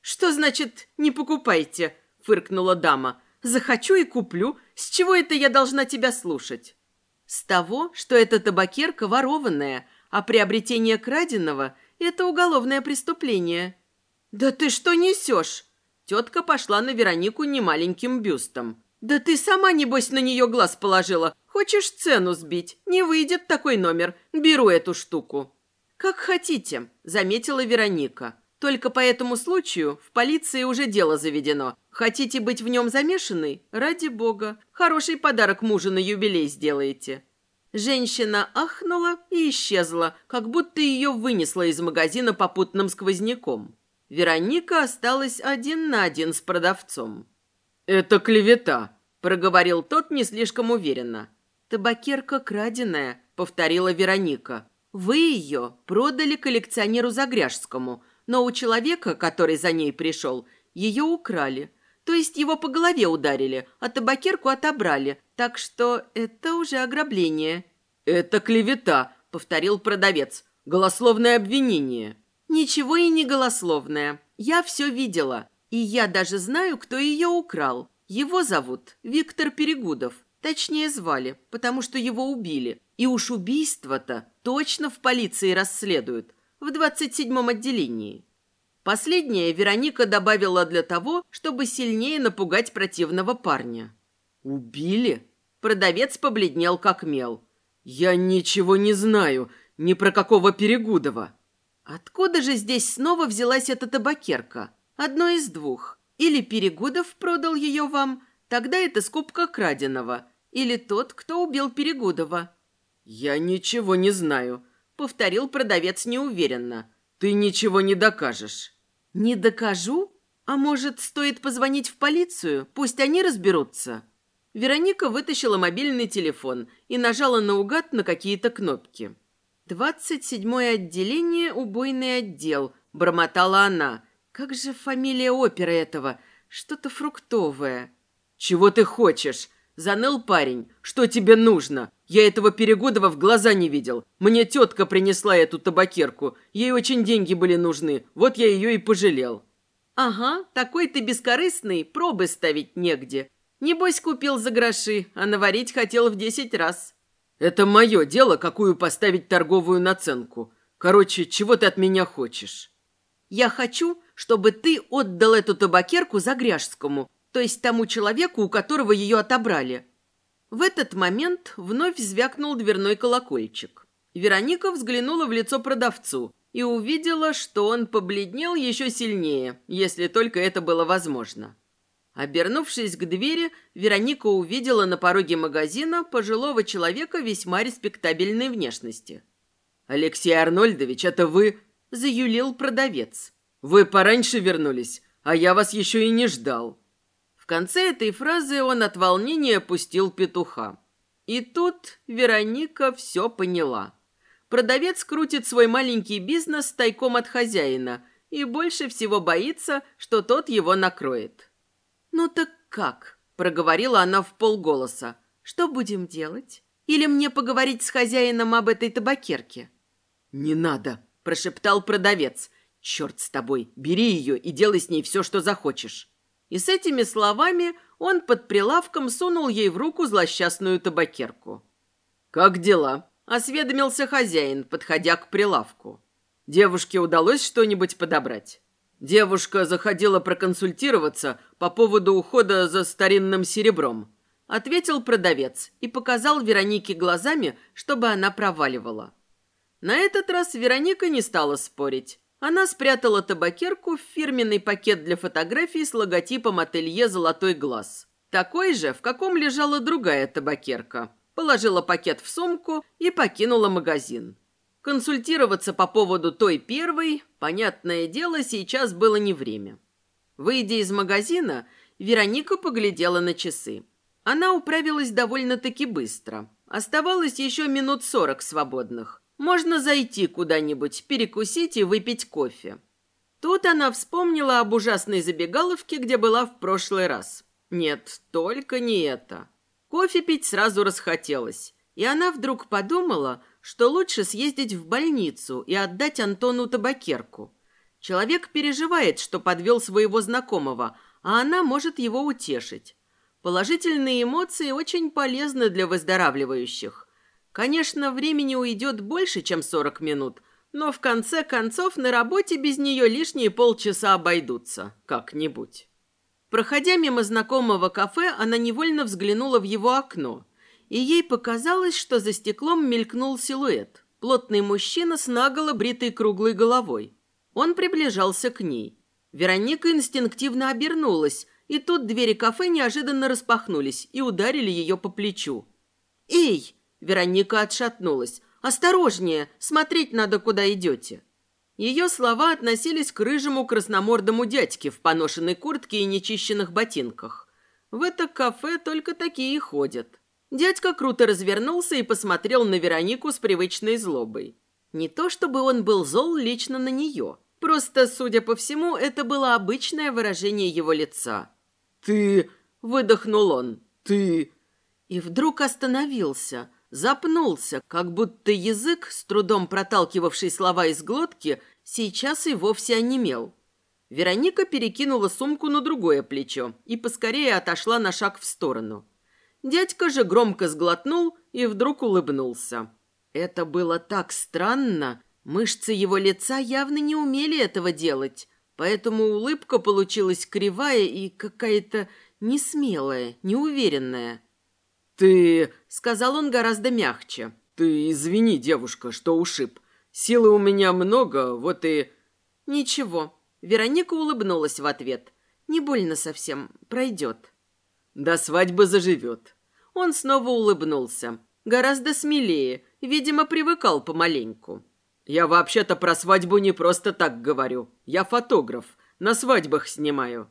«Что значит «не покупайте»?» Фыркнула дама. «Захочу и куплю. С чего это я должна тебя слушать?» «С того, что эта табакерка ворованная, а приобретение краденого – это уголовное преступление». «Да ты что несешь?» Тетка пошла на Веронику немаленьким бюстом. «Да ты сама, небось, на нее глаз положила. Хочешь цену сбить? Не выйдет такой номер. Беру эту штуку». «Как хотите», – заметила Вероника. Только по этому случаю в полиции уже дело заведено. Хотите быть в нем замешанной? Ради бога. Хороший подарок мужу на юбилей сделаете». Женщина ахнула и исчезла, как будто ее вынесло из магазина попутным сквозняком. Вероника осталась один на один с продавцом. «Это клевета», – проговорил тот не слишком уверенно. «Табакерка краденая», – повторила Вероника. «Вы ее продали коллекционеру Загряжскому, но у человека, который за ней пришел, ее украли. То есть его по голове ударили, а табакерку отобрали. Так что это уже ограбление». «Это клевета», — повторил продавец. «Голословное обвинение». «Ничего и не голословное. Я все видела. И я даже знаю, кто ее украл. Его зовут Виктор Перегудов. Точнее звали, потому что его убили. И уж убийство-то точно в полиции расследуют в двадцать седьмом отделении. Последнее Вероника добавила для того, чтобы сильнее напугать противного парня. «Убили?» Продавец побледнел как мел. «Я ничего не знаю, ни про какого Перегудова». Откуда же здесь снова взялась эта табакерка? Одно из двух. Или Перегудов продал ее вам, тогда это скупка краденого. Или тот, кто убил Перегудова. «Я ничего не знаю», — повторил продавец неуверенно. «Ты ничего не докажешь». «Не докажу? А может, стоит позвонить в полицию? Пусть они разберутся?» Вероника вытащила мобильный телефон и нажала наугад на какие-то кнопки. «Двадцать седьмое отделение, убойный отдел», — бормотала она. «Как же фамилия оперы этого? Что-то фруктовое». «Чего ты хочешь?» — заныл парень. «Что тебе нужно? Я этого Перегудова в глаза не видел. Мне тетка принесла эту табакерку. Ей очень деньги были нужны. Вот я ее и пожалел». «Ага, такой ты бескорыстный, пробы ставить негде. Небось, купил за гроши, а наварить хотел в десять раз». Это мое дело, какую поставить торговую наценку. Короче, чего ты от меня хочешь? Я хочу, чтобы ты отдал эту табакерку Загряжскому, то есть тому человеку, у которого ее отобрали. В этот момент вновь звякнул дверной колокольчик. Вероника взглянула в лицо продавцу и увидела, что он побледнел еще сильнее, если только это было возможно. Обернувшись к двери, Вероника увидела на пороге магазина пожилого человека весьма респектабельной внешности. «Алексей Арнольдович, это вы?» – заюлил продавец. «Вы пораньше вернулись, а я вас еще и не ждал». Конце этой фразы он от волнения пустил петуха. И тут Вероника все поняла. Продавец крутит свой маленький бизнес тайком от хозяина и больше всего боится, что тот его накроет. «Ну так как?» – проговорила она в полголоса. «Что будем делать? Или мне поговорить с хозяином об этой табакерке?» «Не надо», – прошептал продавец. «Черт с тобой, бери ее и делай с ней все, что захочешь». И с этими словами он под прилавком сунул ей в руку злосчастную табакерку. «Как дела?» – осведомился хозяин, подходя к прилавку. «Девушке удалось что-нибудь подобрать?» Девушка заходила проконсультироваться по поводу ухода за старинным серебром. Ответил продавец и показал Веронике глазами, чтобы она проваливала. На этот раз Вероника не стала спорить. Она спрятала табакерку в фирменный пакет для фотографий с логотипом ателье «Золотой глаз». Такой же, в каком лежала другая табакерка. Положила пакет в сумку и покинула магазин. Консультироваться по поводу той первой, понятное дело, сейчас было не время. Выйдя из магазина, Вероника поглядела на часы. Она управилась довольно-таки быстро. Оставалось еще минут сорок свободных. Можно зайти куда-нибудь, перекусить и выпить кофе. Тут она вспомнила об ужасной забегаловке, где была в прошлый раз. Нет, только не это. Кофе пить сразу расхотелось. И она вдруг подумала, что лучше съездить в больницу и отдать Антону табакерку. Человек переживает, что подвел своего знакомого, а она может его утешить. Положительные эмоции очень полезны для выздоравливающих. Конечно, времени уйдет больше, чем 40 минут, но в конце концов на работе без нее лишние полчаса обойдутся как-нибудь. Проходя мимо знакомого кафе, она невольно взглянула в его окно и ей показалось, что за стеклом мелькнул силуэт. Плотный мужчина с наголо бритой круглой головой. Он приближался к ней. Вероника инстинктивно обернулась, и тут двери кафе неожиданно распахнулись и ударили ее по плечу. «Эй!» – Вероника отшатнулась. «Осторожнее! Смотреть надо, куда идете!» Ее слова относились к рыжему красномордому дядьке в поношенной куртке и нечищенных ботинках. В это кафе только такие и ходят. Дядька круто развернулся и посмотрел на Веронику с привычной злобой. Не то чтобы он был зол лично на нее. Просто, судя по всему, это было обычное выражение его лица. «Ты...» – выдохнул он. «Ты...» И вдруг остановился, запнулся, как будто язык, с трудом проталкивавший слова из глотки, сейчас и вовсе онемел. Вероника перекинула сумку на другое плечо и поскорее отошла на шаг в сторону – Дядька же громко сглотнул и вдруг улыбнулся. Это было так странно. Мышцы его лица явно не умели этого делать. поэтому улыбка получилась кривая и какая-то несмелая, неуверенная. «Ты...» — сказал он гораздо мягче. «Ты извини, девушка, что ушиб. Силы у меня много, вот и...» «Ничего». Вероника улыбнулась в ответ. «Не больно совсем. Пройдет». «До свадьбы заживет». Он снова улыбнулся. Гораздо смелее. Видимо, привыкал помаленьку. «Я вообще-то про свадьбу не просто так говорю. Я фотограф. На свадьбах снимаю».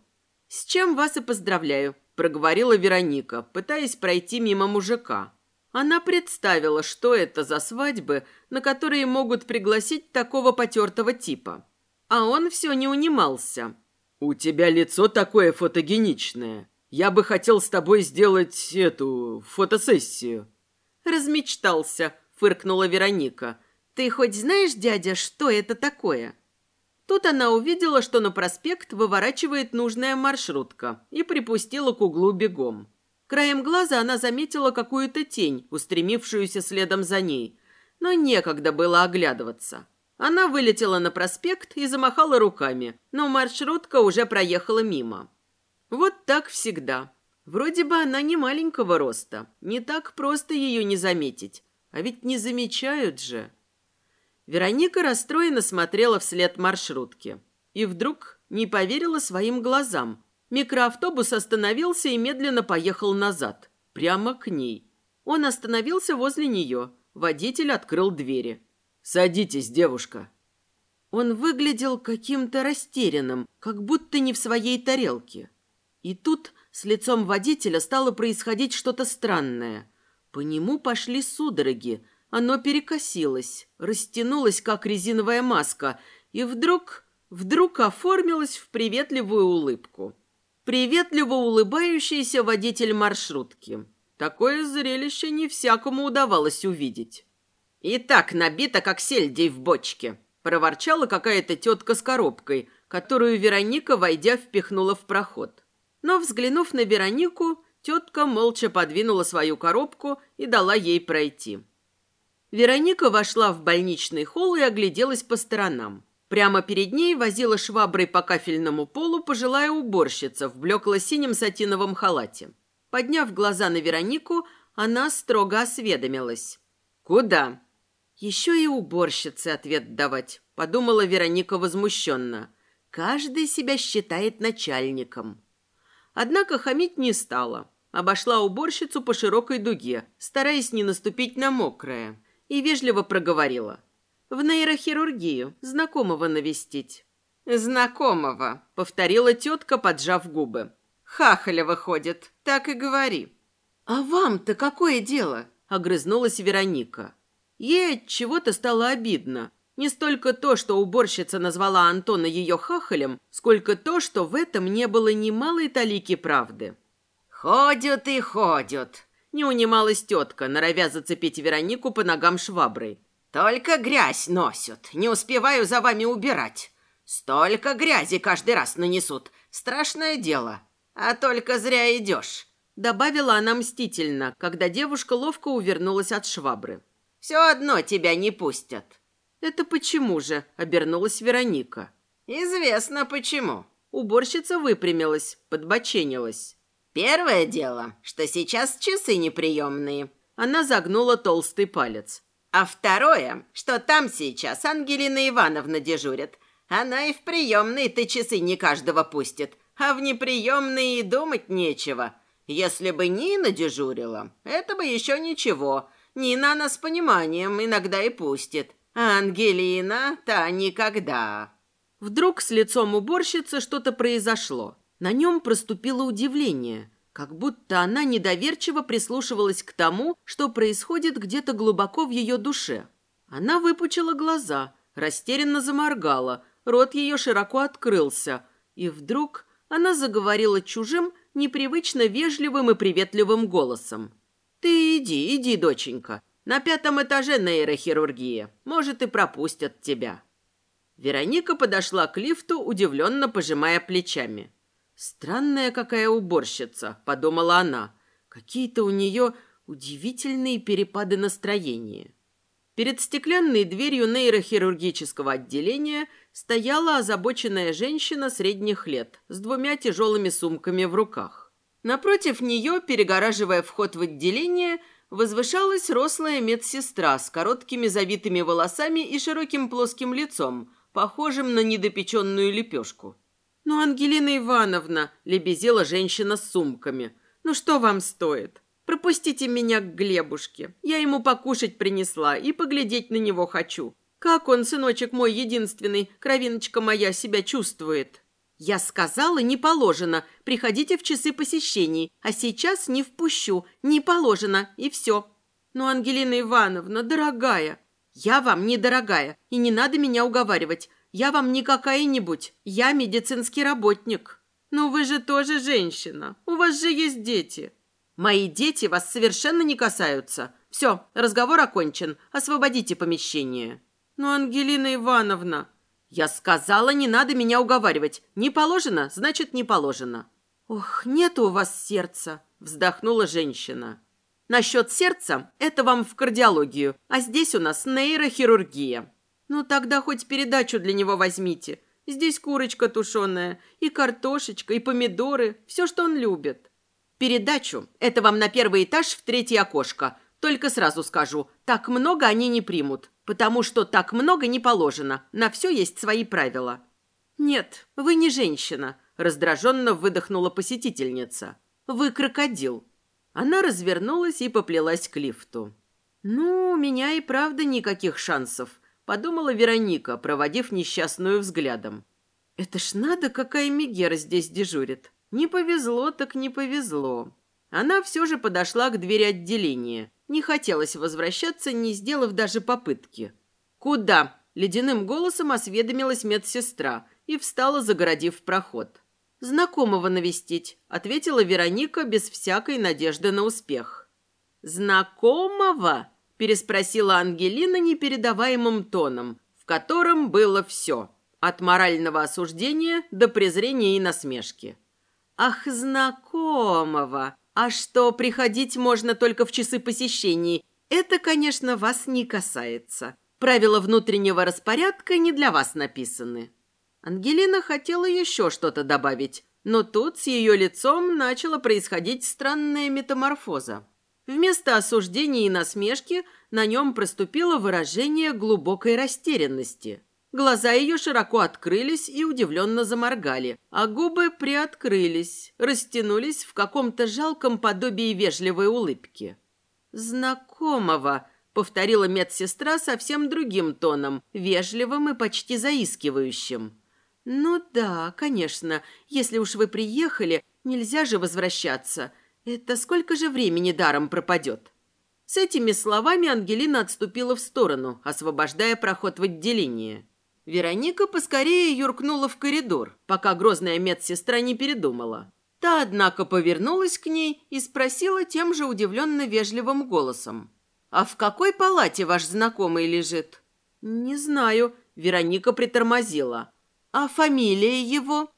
«С чем вас и поздравляю», – проговорила Вероника, пытаясь пройти мимо мужика. Она представила, что это за свадьбы, на которые могут пригласить такого потертого типа. А он все не унимался. «У тебя лицо такое фотогеничное. Я бы хотел с тобой сделать эту фотосессию». «Размечтался», — фыркнула Вероника. «Ты хоть знаешь, дядя, что это такое?» Тут она увидела, что на проспект выворачивает нужная маршрутка и припустила к углу бегом. Краем глаза она заметила какую-то тень, устремившуюся следом за ней, но некогда было оглядываться. Она вылетела на проспект и замахала руками, но маршрутка уже проехала мимо. Вот так всегда. Вроде бы она не маленького роста, не так просто ее не заметить, а ведь не замечают же. Вероника расстроенно смотрела вслед маршрутки и вдруг не поверила своим глазам – Микроавтобус остановился и медленно поехал назад, прямо к ней. Он остановился возле нее. Водитель открыл двери. «Садитесь, девушка». Он выглядел каким-то растерянным, как будто не в своей тарелке. И тут с лицом водителя стало происходить что-то странное. По нему пошли судороги. Оно перекосилось, растянулось, как резиновая маска, и вдруг, вдруг оформилось в приветливую улыбку приветливо улыбающийся водитель маршрутки. Такое зрелище не всякому удавалось увидеть. «И так набито, как сельдей в бочке», – проворчала какая-то тетка с коробкой, которую Вероника, войдя, впихнула в проход. Но, взглянув на Веронику, тетка молча подвинула свою коробку и дала ей пройти. Вероника вошла в больничный холл и огляделась по сторонам. Прямо перед ней возила шваброй по кафельному полу пожилая уборщица в блекло-синем сатиновом халате. Подняв глаза на Веронику, она строго осведомилась. «Куда?» «Еще и уборщице ответ давать», — подумала Вероника возмущенно. «Каждый себя считает начальником». Однако хамить не стала. Обошла уборщицу по широкой дуге, стараясь не наступить на мокрое, и вежливо проговорила. В нейрохирургию. Знакомого навестить». «Знакомого», — повторила тетка, поджав губы. «Хахаля выходит, так и говори». «А вам-то какое дело?» — огрызнулась Вероника. Ей от чего-то стало обидно. Не столько то, что уборщица назвала Антона ее хахалем, сколько то, что в этом не было ни малой талики правды. «Ходят и ходят», — не унималась тетка, норовя зацепить Веронику по ногам шваброй. Только грязь носят, не успеваю за вами убирать. Столько грязи каждый раз нанесут. Страшное дело. А только зря идешь. Добавила она мстительно, когда девушка ловко увернулась от швабры. Все одно тебя не пустят. Это почему же? Обернулась Вероника. Известно почему. Уборщица выпрямилась, подбоченилась. Первое дело, что сейчас часы неприемные. Она загнула толстый палец. А второе, что там сейчас Ангелина Ивановна дежурит. Она и в приемные-то часы не каждого пустит, а в неприемные и думать нечего. Если бы Нина дежурила, это бы еще ничего. Нина она с пониманием иногда и пустит. А Ангелина, та никогда. Вдруг с лицом уборщицы что-то произошло. На нем проступило удивление – как будто она недоверчиво прислушивалась к тому, что происходит где-то глубоко в ее душе. Она выпучила глаза, растерянно заморгала, рот ее широко открылся, и вдруг она заговорила чужим, непривычно вежливым и приветливым голосом. «Ты иди, иди, доченька. На пятом этаже нейрохирургия. Может, и пропустят тебя». Вероника подошла к лифту, удивленно пожимая плечами. «Странная какая уборщица», — подумала она. «Какие-то у нее удивительные перепады настроения». Перед стеклянной дверью нейрохирургического отделения стояла озабоченная женщина средних лет с двумя тяжелыми сумками в руках. Напротив нее, перегораживая вход в отделение, возвышалась рослая медсестра с короткими завитыми волосами и широким плоским лицом, похожим на недопеченную лепешку. «Ну, Ангелина Ивановна», — лебезила женщина с сумками, — «ну что вам стоит? Пропустите меня к Глебушке. Я ему покушать принесла и поглядеть на него хочу. Как он, сыночек мой единственный, кровиночка моя, себя чувствует?» «Я сказала, не положено. Приходите в часы посещений. А сейчас не впущу. Не положено. И все». «Ну, Ангелина Ивановна, дорогая». «Я вам не дорогая. И не надо меня уговаривать. Я вам не какая-нибудь. Я медицинский работник». «Ну, вы же тоже женщина. У вас же есть дети». «Мои дети вас совершенно не касаются. Все, разговор окончен. Освободите помещение». «Ну, Ангелина Ивановна...» «Я сказала, не надо меня уговаривать. Не положено, значит, не положено». «Ох, нет у вас сердца», — вздохнула женщина. «Насчет сердца — это вам в кардиологию, а здесь у нас нейрохирургия». «Ну, тогда хоть передачу для него возьмите. Здесь курочка тушеная, и картошечка, и помидоры, все, что он любит». «Передачу — это вам на первый этаж в третье окошко. Только сразу скажу, так много они не примут потому что так много не положено, на все есть свои правила». «Нет, вы не женщина», – раздраженно выдохнула посетительница. «Вы крокодил». Она развернулась и поплелась к лифту. «Ну, у меня и правда никаких шансов», – подумала Вероника, проводив несчастную взглядом. «Это ж надо, какая Мегера здесь дежурит. Не повезло, так не повезло». Она все же подошла к двери отделения. Не хотелось возвращаться, не сделав даже попытки. «Куда?» – ледяным голосом осведомилась медсестра и встала, загородив проход. «Знакомого навестить», – ответила Вероника без всякой надежды на успех. «Знакомого?» – переспросила Ангелина непередаваемым тоном, в котором было все – от морального осуждения до презрения и насмешки. «Ах, знакомого!» А что приходить можно только в часы посещений, это, конечно, вас не касается. Правила внутреннего распорядка не для вас написаны. Ангелина хотела еще что-то добавить, но тут с ее лицом начала происходить странная метаморфоза. Вместо осуждения и насмешки на нем проступило выражение глубокой растерянности. Глаза ее широко открылись и удивленно заморгали, а губы приоткрылись, растянулись в каком-то жалком подобии вежливой улыбки. «Знакомого», — повторила медсестра совсем другим тоном, вежливым и почти заискивающим. «Ну да, конечно, если уж вы приехали, нельзя же возвращаться. Это сколько же времени даром пропадет?» С этими словами Ангелина отступила в сторону, освобождая проход в отделение. Вероника поскорее юркнула в коридор, пока грозная медсестра не передумала. Та, однако, повернулась к ней и спросила тем же удивленно вежливым голосом. «А в какой палате ваш знакомый лежит?» «Не знаю», — Вероника притормозила. «А фамилия его?»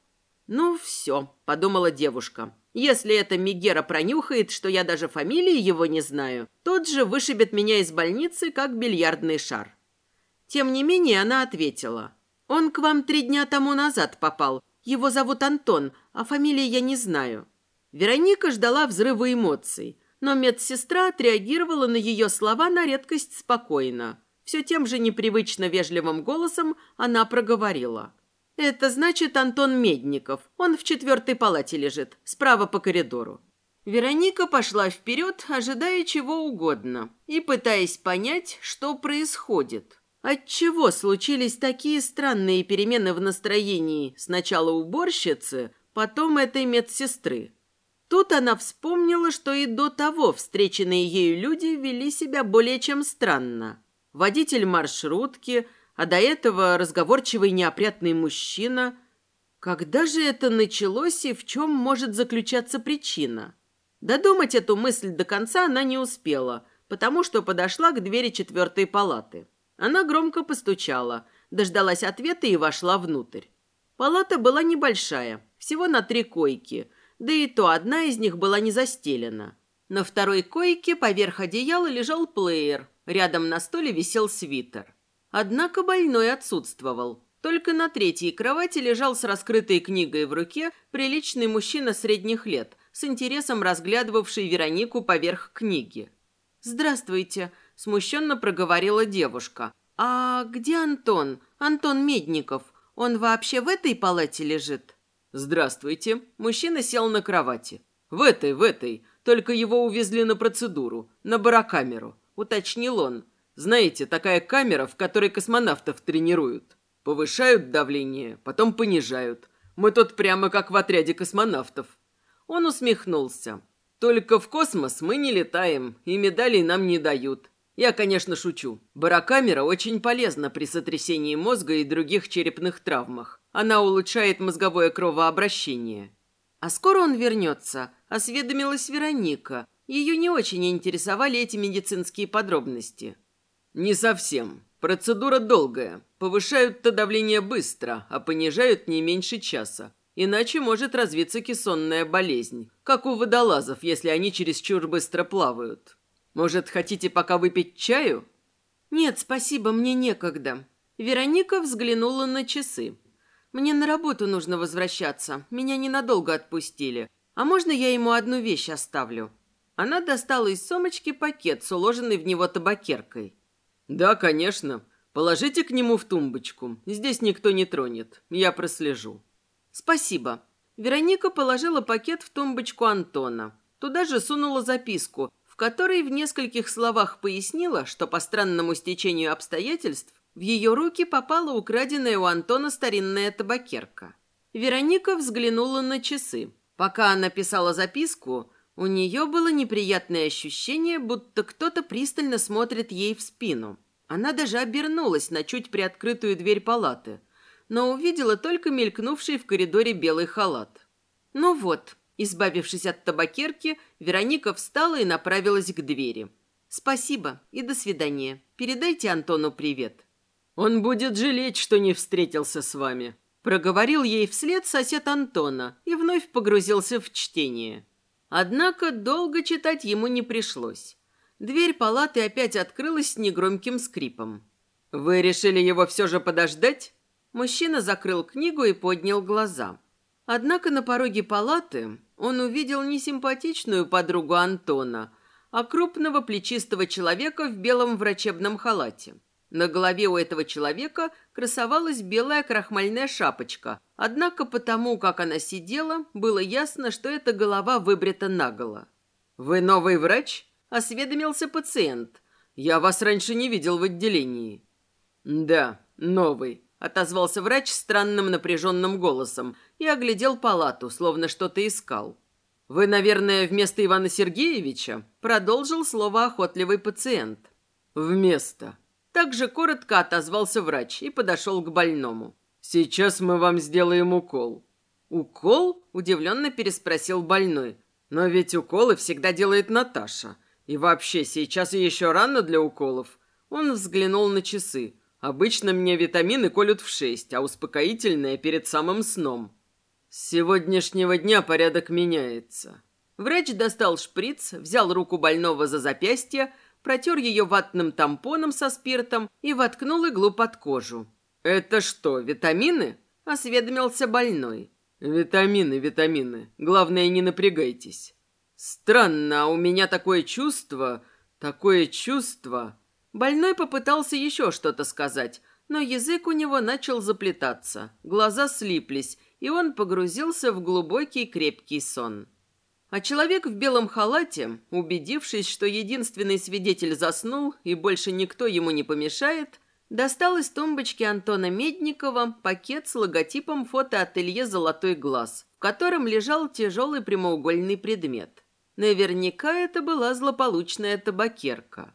«Ну, все», — подумала девушка. «Если эта Мигера пронюхает, что я даже фамилии его не знаю, тот же вышибет меня из больницы, как бильярдный шар». Тем не менее, она ответила. «Он к вам три дня тому назад попал. Его зовут Антон, а фамилии я не знаю». Вероника ждала взрыва эмоций, но медсестра отреагировала на ее слова на редкость спокойно. Все тем же непривычно вежливым голосом она проговорила. «Это значит Антон Медников. Он в четвертой палате лежит, справа по коридору». Вероника пошла вперед, ожидая чего угодно и пытаясь понять, что происходит. Отчего случились такие странные перемены в настроении сначала уборщицы, потом этой медсестры? Тут она вспомнила, что и до того встреченные ею люди вели себя более чем странно. Водитель маршрутки, а до этого разговорчивый неопрятный мужчина. Когда же это началось и в чем может заключаться причина? Додумать эту мысль до конца она не успела, потому что подошла к двери четвертой палаты. Она громко постучала, дождалась ответа и вошла внутрь. Палата была небольшая, всего на три койки, да и то одна из них была не застелена. На второй койке поверх одеяла лежал плеер, рядом на столе висел свитер. Однако больной отсутствовал. Только на третьей кровати лежал с раскрытой книгой в руке приличный мужчина средних лет, с интересом разглядывавший Веронику поверх книги. «Здравствуйте», – смущенно проговорила девушка. «А где Антон? Антон Медников. Он вообще в этой палате лежит?» «Здравствуйте». Мужчина сел на кровати. «В этой, в этой. Только его увезли на процедуру, на барокамеру», – уточнил он. «Знаете, такая камера, в которой космонавтов тренируют. Повышают давление, потом понижают. Мы тут прямо как в отряде космонавтов». Он усмехнулся. «Только в космос мы не летаем, и медалей нам не дают. Я, конечно, шучу. Барокамера очень полезна при сотрясении мозга и других черепных травмах. Она улучшает мозговое кровообращение. «А скоро он вернется?» – осведомилась Вероника. Ее не очень интересовали эти медицинские подробности. «Не совсем. Процедура долгая. Повышают-то давление быстро, а понижают не меньше часа. Иначе может развиться кессонная болезнь, как у водолазов, если они чересчур быстро плавают. Может, хотите пока выпить чаю?» «Нет, спасибо, мне некогда». Вероника взглянула на часы. Мне на работу нужно возвращаться. Меня ненадолго отпустили. А можно я ему одну вещь оставлю?» Она достала из сумочки пакет с уложенной в него табакеркой. «Да, конечно. Положите к нему в тумбочку. Здесь никто не тронет. Я прослежу». «Спасибо». Вероника положила пакет в тумбочку Антона. Туда же сунула записку, в которой в нескольких словах пояснила, что по странному стечению обстоятельств в ее руки попала украденная у Антона старинная табакерка. Вероника взглянула на часы. Пока она писала записку, у нее было неприятное ощущение, будто кто-то пристально смотрит ей в спину. Она даже обернулась на чуть приоткрытую дверь палаты, но увидела только мелькнувший в коридоре белый халат. Ну вот, избавившись от табакерки, Вероника встала и направилась к двери. «Спасибо и до свидания. Передайте Антону привет». «Он будет жалеть, что не встретился с вами», – проговорил ей вслед сосед Антона и вновь погрузился в чтение. Однако долго читать ему не пришлось. Дверь палаты опять открылась с негромким скрипом. «Вы решили его все же подождать?» Мужчина закрыл книгу и поднял глаза. Однако на пороге палаты он увидел не симпатичную подругу Антона, а крупного плечистого человека в белом врачебном халате. На голове у этого человека красовалась белая крахмальная шапочка, однако потому, как она сидела, было ясно, что эта голова выбрита наголо. «Вы новый врач?» – осведомился пациент. «Я вас раньше не видел в отделении». «Да, новый», – отозвался врач странным напряженным голосом и оглядел палату, словно что-то искал. «Вы, наверное, вместо Ивана Сергеевича?» – продолжил слово охотливый пациент. «Вместо», также коротко отозвался врач и подошел к больному. «Сейчас мы вам сделаем укол». «Укол?» – удивленно переспросил больной. «Но ведь уколы всегда делает Наташа. И вообще, сейчас еще рано для уколов». Он взглянул на часы. «Обычно мне витамины колют в шесть, а успокоительные перед самым сном». С сегодняшнего дня порядок меняется. Врач достал шприц, взял руку больного за запястье, протер ее ватным тампоном со спиртом и воткнул иглу под кожу. «Это что, витамины?» – осведомился больной. «Витамины, витамины. Главное, не напрягайтесь». «Странно, а у меня такое чувство, такое чувство...» Больной попытался еще что-то сказать, но язык у него начал заплетаться, глаза слиплись, и он погрузился в глубокий крепкий сон. А человек в белом халате, убедившись, что единственный свидетель заснул и больше никто ему не помешает, достал из тумбочки Антона Медникова пакет с логотипом фотоателье «Золотой глаз», в котором лежал тяжелый прямоугольный предмет. Наверняка это была злополучная табакерка.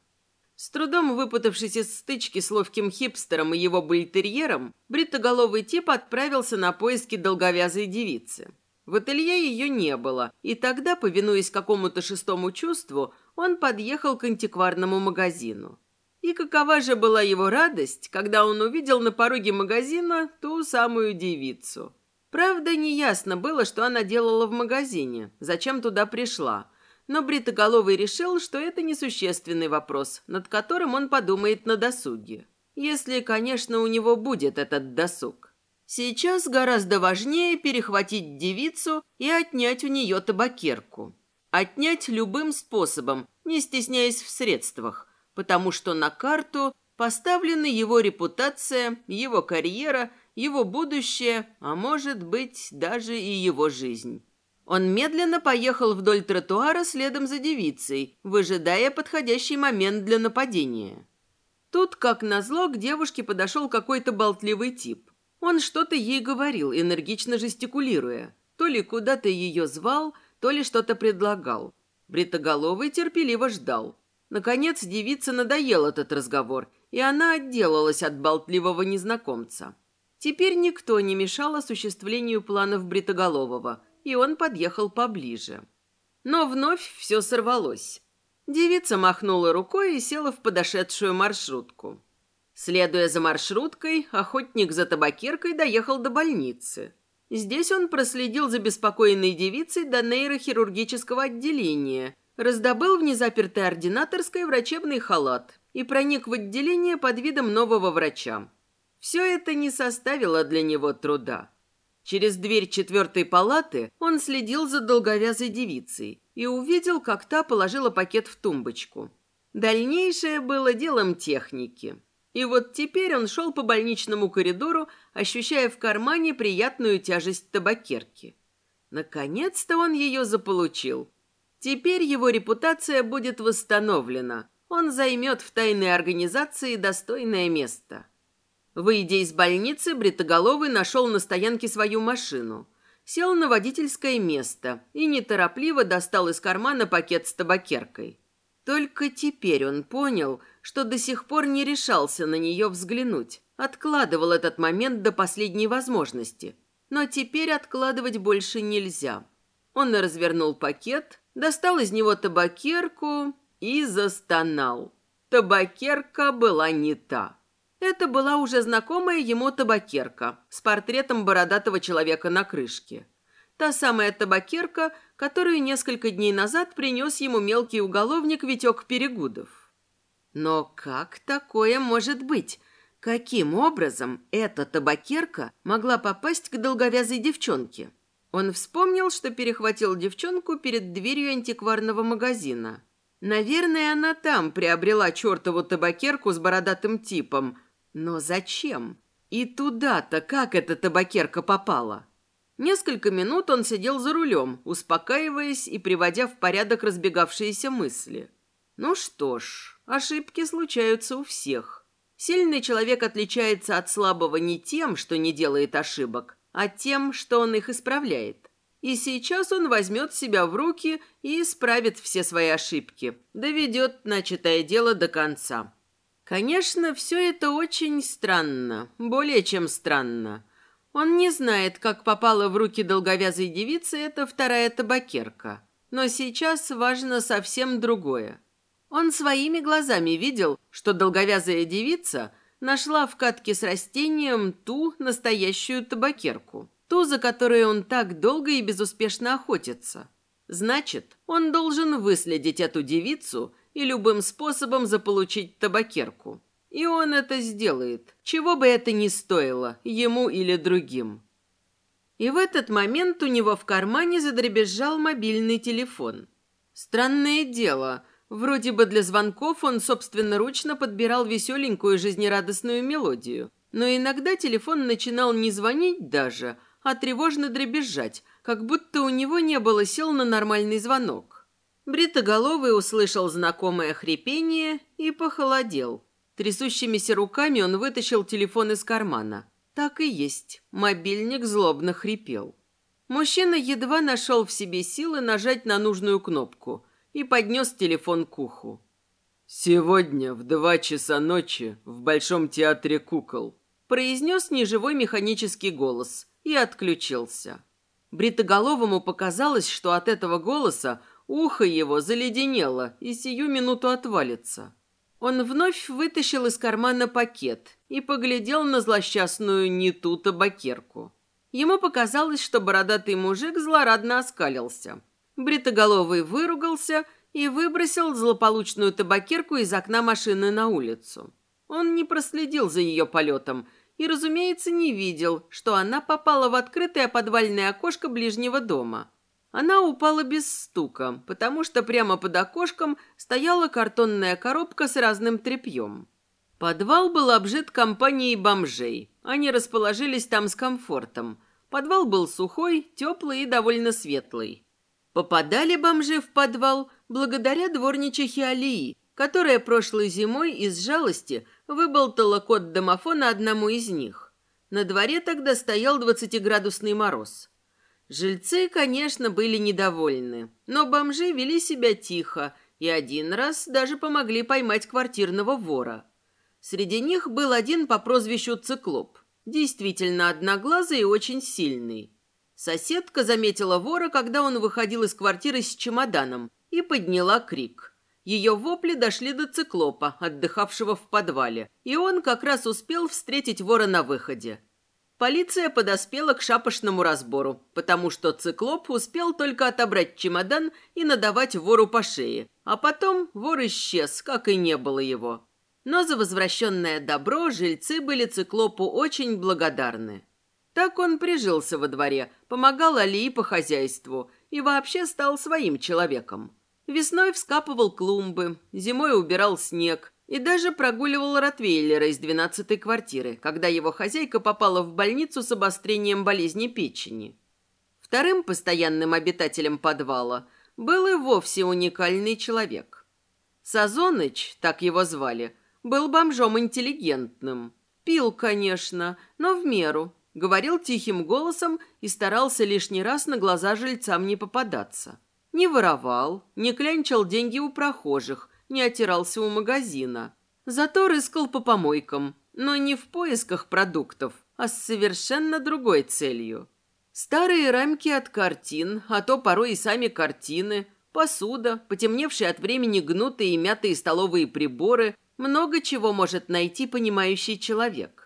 С трудом выпутавшись из стычки с ловким хипстером и его бультерьером, бритоголовый тип отправился на поиски долговязой девицы. В ателье ее не было, и тогда, повинуясь какому-то шестому чувству, он подъехал к антикварному магазину. И какова же была его радость, когда он увидел на пороге магазина ту самую девицу. Правда, неясно было, что она делала в магазине, зачем туда пришла. Но Бритоголовый решил, что это несущественный вопрос, над которым он подумает на досуге. если, конечно, у него будет этот досуг. Сейчас гораздо важнее перехватить девицу и отнять у нее табакерку. Отнять любым способом, не стесняясь в средствах, потому что на карту поставлены его репутация, его карьера, его будущее, а может быть, даже и его жизнь. Он медленно поехал вдоль тротуара следом за девицей, выжидая подходящий момент для нападения. Тут, как назло, к девушке подошел какой-то болтливый тип. Он что-то ей говорил, энергично жестикулируя. То ли куда-то ее звал, то ли что-то предлагал. Бритоголовый терпеливо ждал. Наконец, девице надоел этот разговор, и она отделалась от болтливого незнакомца. Теперь никто не мешал осуществлению планов Бритоголового, и он подъехал поближе. Но вновь все сорвалось. Девица махнула рукой и села в подошедшую маршрутку. Следуя за маршруткой, охотник за табакеркой доехал до больницы. Здесь он проследил за беспокойной девицей до нейрохирургического отделения, раздобыл в незапертой ординаторской врачебный халат и проник в отделение под видом нового врача. Все это не составило для него труда. Через дверь четвертой палаты он следил за долговязой девицей и увидел, как та положила пакет в тумбочку. Дальнейшее было делом техники. И вот теперь он шел по больничному коридору, ощущая в кармане приятную тяжесть табакерки. Наконец-то он ее заполучил. Теперь его репутация будет восстановлена. Он займет в тайной организации достойное место. Выйдя из больницы, Бритоголовый нашел на стоянке свою машину. Сел на водительское место и неторопливо достал из кармана пакет с табакеркой. Только теперь он понял, что до сих пор не решался на нее взглянуть. Откладывал этот момент до последней возможности. Но теперь откладывать больше нельзя. Он развернул пакет, достал из него табакерку и застонал. Табакерка была не та. Это была уже знакомая ему табакерка с портретом бородатого человека на крышке. Та самая табакерка, которую несколько дней назад принес ему мелкий уголовник Витек Перегудов. Но как такое может быть? Каким образом эта табакерка могла попасть к долговязой девчонке? Он вспомнил, что перехватил девчонку перед дверью антикварного магазина. Наверное, она там приобрела чертову табакерку с бородатым типом. Но зачем? И туда-то как эта табакерка попала? Несколько минут он сидел за рулем, успокаиваясь и приводя в порядок разбегавшиеся мысли. Ну что ж, ошибки случаются у всех. Сильный человек отличается от слабого не тем, что не делает ошибок, а тем, что он их исправляет. И сейчас он возьмет себя в руки и исправит все свои ошибки, доведет начатое дело до конца. Конечно, все это очень странно, более чем странно – он не знает, как попала в руки долговязой девицы эта вторая табакерка. Но сейчас важно совсем другое. Он своими глазами видел, что долговязая девица нашла в катке с растением ту настоящую табакерку. Ту, за которой он так долго и безуспешно охотится. Значит, он должен выследить эту девицу и любым способом заполучить табакерку. И он это сделает, чего бы это ни стоило, ему или другим. И в этот момент у него в кармане задребезжал мобильный телефон. Странное дело, вроде бы для звонков он собственноручно подбирал веселенькую жизнерадостную мелодию. Но иногда телефон начинал не звонить даже, а тревожно дребезжать, как будто у него не было сил на нормальный звонок. Бритоголовый услышал знакомое хрипение и похолодел. Трясущимися руками он вытащил телефон из кармана. Так и есть. Мобильник злобно хрипел. Мужчина едва нашел в себе силы нажать на нужную кнопку и поднес телефон к уху. «Сегодня в два часа ночи в Большом театре кукол», произнес неживой механический голос и отключился. Бритоголовому показалось, что от этого голоса ухо его заледенело и сию минуту отвалится. Он вновь вытащил из кармана пакет и поглядел на злосчастную не ту табакерку. Ему показалось, что бородатый мужик злорадно оскалился. Бритоголовый выругался и выбросил злополучную табакерку из окна машины на улицу. Он не проследил за ее полетом и, разумеется, не видел, что она попала в открытое подвальное окошко ближнего дома. Она упала без стука, потому что прямо под окошком стояла картонная коробка с разным тряпьем. Подвал был обжит компанией бомжей. Они расположились там с комфортом. Подвал был сухой, теплый и довольно светлый. Попадали бомжи в подвал благодаря дворничихе Алии, которая прошлой зимой из жалости выболтала код домофона одному из них. На дворе тогда стоял двадцатиградусный мороз. Жильцы, конечно, были недовольны, но бомжи вели себя тихо и один раз даже помогли поймать квартирного вора. Среди них был один по прозвищу Циклоп, действительно одноглазый и очень сильный. Соседка заметила вора, когда он выходил из квартиры с чемоданом, и подняла крик. Ее вопли дошли до циклопа, отдыхавшего в подвале, и он как раз успел встретить вора на выходе. Полиция подоспела к шапошному разбору, потому что циклоп успел только отобрать чемодан и надавать вору по шее, а потом вор исчез, как и не было его. Но за возвращенное добро жильцы были циклопу очень благодарны. Так он прижился во дворе, помогал Алии по хозяйству и вообще стал своим человеком. Весной вскапывал клумбы, зимой убирал снег и даже прогуливал Ротвейлера из двенадцатой квартиры, когда его хозяйка попала в больницу с обострением болезни печени. Вторым постоянным обитателем подвала был и вовсе уникальный человек. Сазоныч, так его звали, был бомжом интеллигентным. Пил, конечно, но в меру, Говорил тихим голосом и старался лишний раз на глаза жильцам не попадаться. Не воровал, не клянчил деньги у прохожих, не отирался у магазина. Зато рыскал по помойкам, но не в поисках продуктов, а с совершенно другой целью. Старые рамки от картин, а то порой и сами картины, посуда, потемневшие от времени гнутые и мятые столовые приборы, много чего может найти понимающий человек.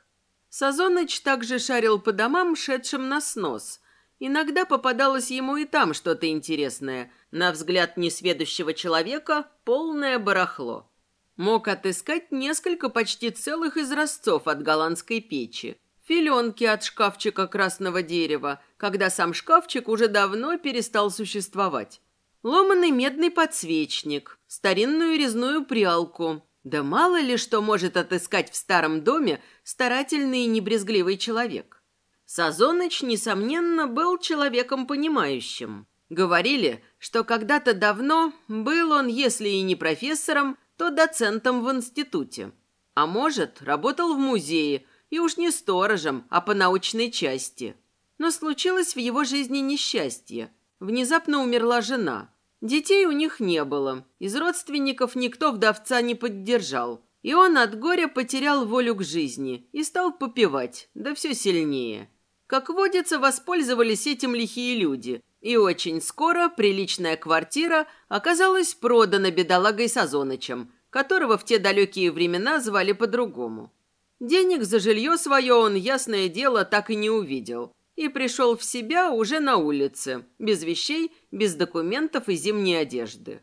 Сазоныч также шарил по домам, шедшим на снос. Иногда попадалось ему и там что-то интересное. На взгляд несведущего человека полное барахло. Мог отыскать несколько почти целых изразцов от голландской печи. Филенки от шкафчика красного дерева, когда сам шкафчик уже давно перестал существовать. Ломанный медный подсвечник, старинную резную прялку, да мало ли что может отыскать в старом доме старательный и небрезгливый человек. Сазоныч, несомненно, был человеком понимающим. Говорили, что когда-то давно был он, если и не профессором, то доцентом в институте. А может, работал в музее, и уж не сторожем, а по научной части. Но случилось в его жизни несчастье. Внезапно умерла жена – Детей у них не было, из родственников никто вдовца не поддержал, и он от горя потерял волю к жизни и стал попивать, да все сильнее. Как водится, воспользовались этим лихие люди, и очень скоро приличная квартира оказалась продана бедолагой Сазонычем, которого в те далекие времена звали по-другому. Денег за жилье свое он, ясное дело, так и не увидел, и пришел в себя уже на улице, без вещей, без документов и зимней одежды.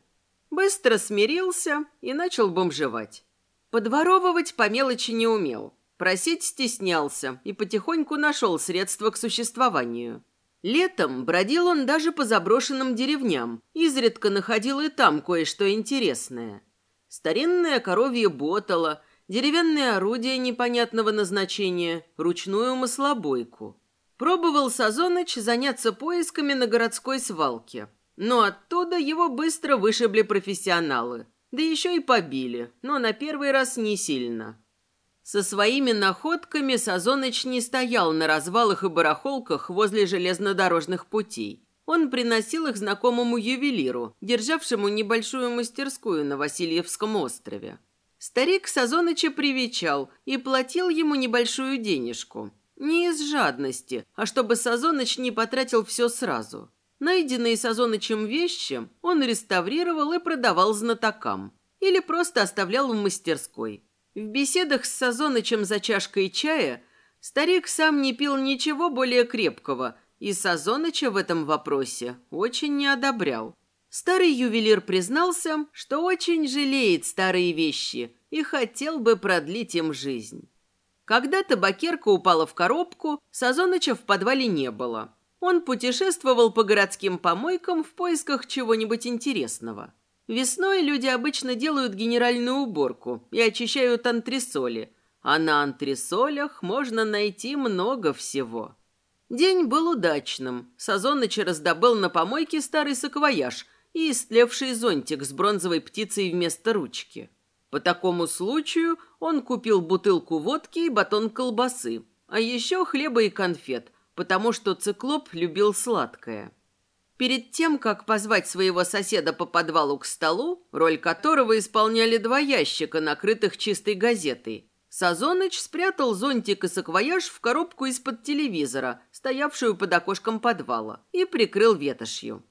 Быстро смирился и начал бомжевать. Подворовывать по мелочи не умел. Просить стеснялся и потихоньку нашел средства к существованию. Летом бродил он даже по заброшенным деревням, изредка находил и там кое-что интересное. Старинное коровье ботало, деревянное орудие непонятного назначения, ручную маслобойку – Пробовал Сазоныч заняться поисками на городской свалке. Но оттуда его быстро вышибли профессионалы. Да еще и побили, но на первый раз не сильно. Со своими находками Сазоныч не стоял на развалах и барахолках возле железнодорожных путей. Он приносил их знакомому ювелиру, державшему небольшую мастерскую на Васильевском острове. Старик Сазоныча привечал и платил ему небольшую денежку – не из жадности, а чтобы Сазоныч не потратил все сразу. Найденные Сазонычем вещи он реставрировал и продавал знатокам. Или просто оставлял в мастерской. В беседах с Сазонычем за чашкой чая старик сам не пил ничего более крепкого, и Сазоныча в этом вопросе очень не одобрял. Старый ювелир признался, что очень жалеет старые вещи и хотел бы продлить им жизнь. Когда табакерка упала в коробку, Сазоныча в подвале не было. Он путешествовал по городским помойкам в поисках чего-нибудь интересного. Весной люди обычно делают генеральную уборку и очищают антресоли, а на антресолях можно найти много всего. День был удачным. Сазоныч раздобыл на помойке старый саквояж и истлевший зонтик с бронзовой птицей вместо ручки. По такому случаю он купил бутылку водки и батон колбасы, а еще хлеба и конфет, потому что циклоп любил сладкое. Перед тем, как позвать своего соседа по подвалу к столу, роль которого исполняли два ящика, накрытых чистой газетой, Сазоныч спрятал зонтик и саквояж в коробку из-под телевизора, стоявшую под окошком подвала, и прикрыл ветошью.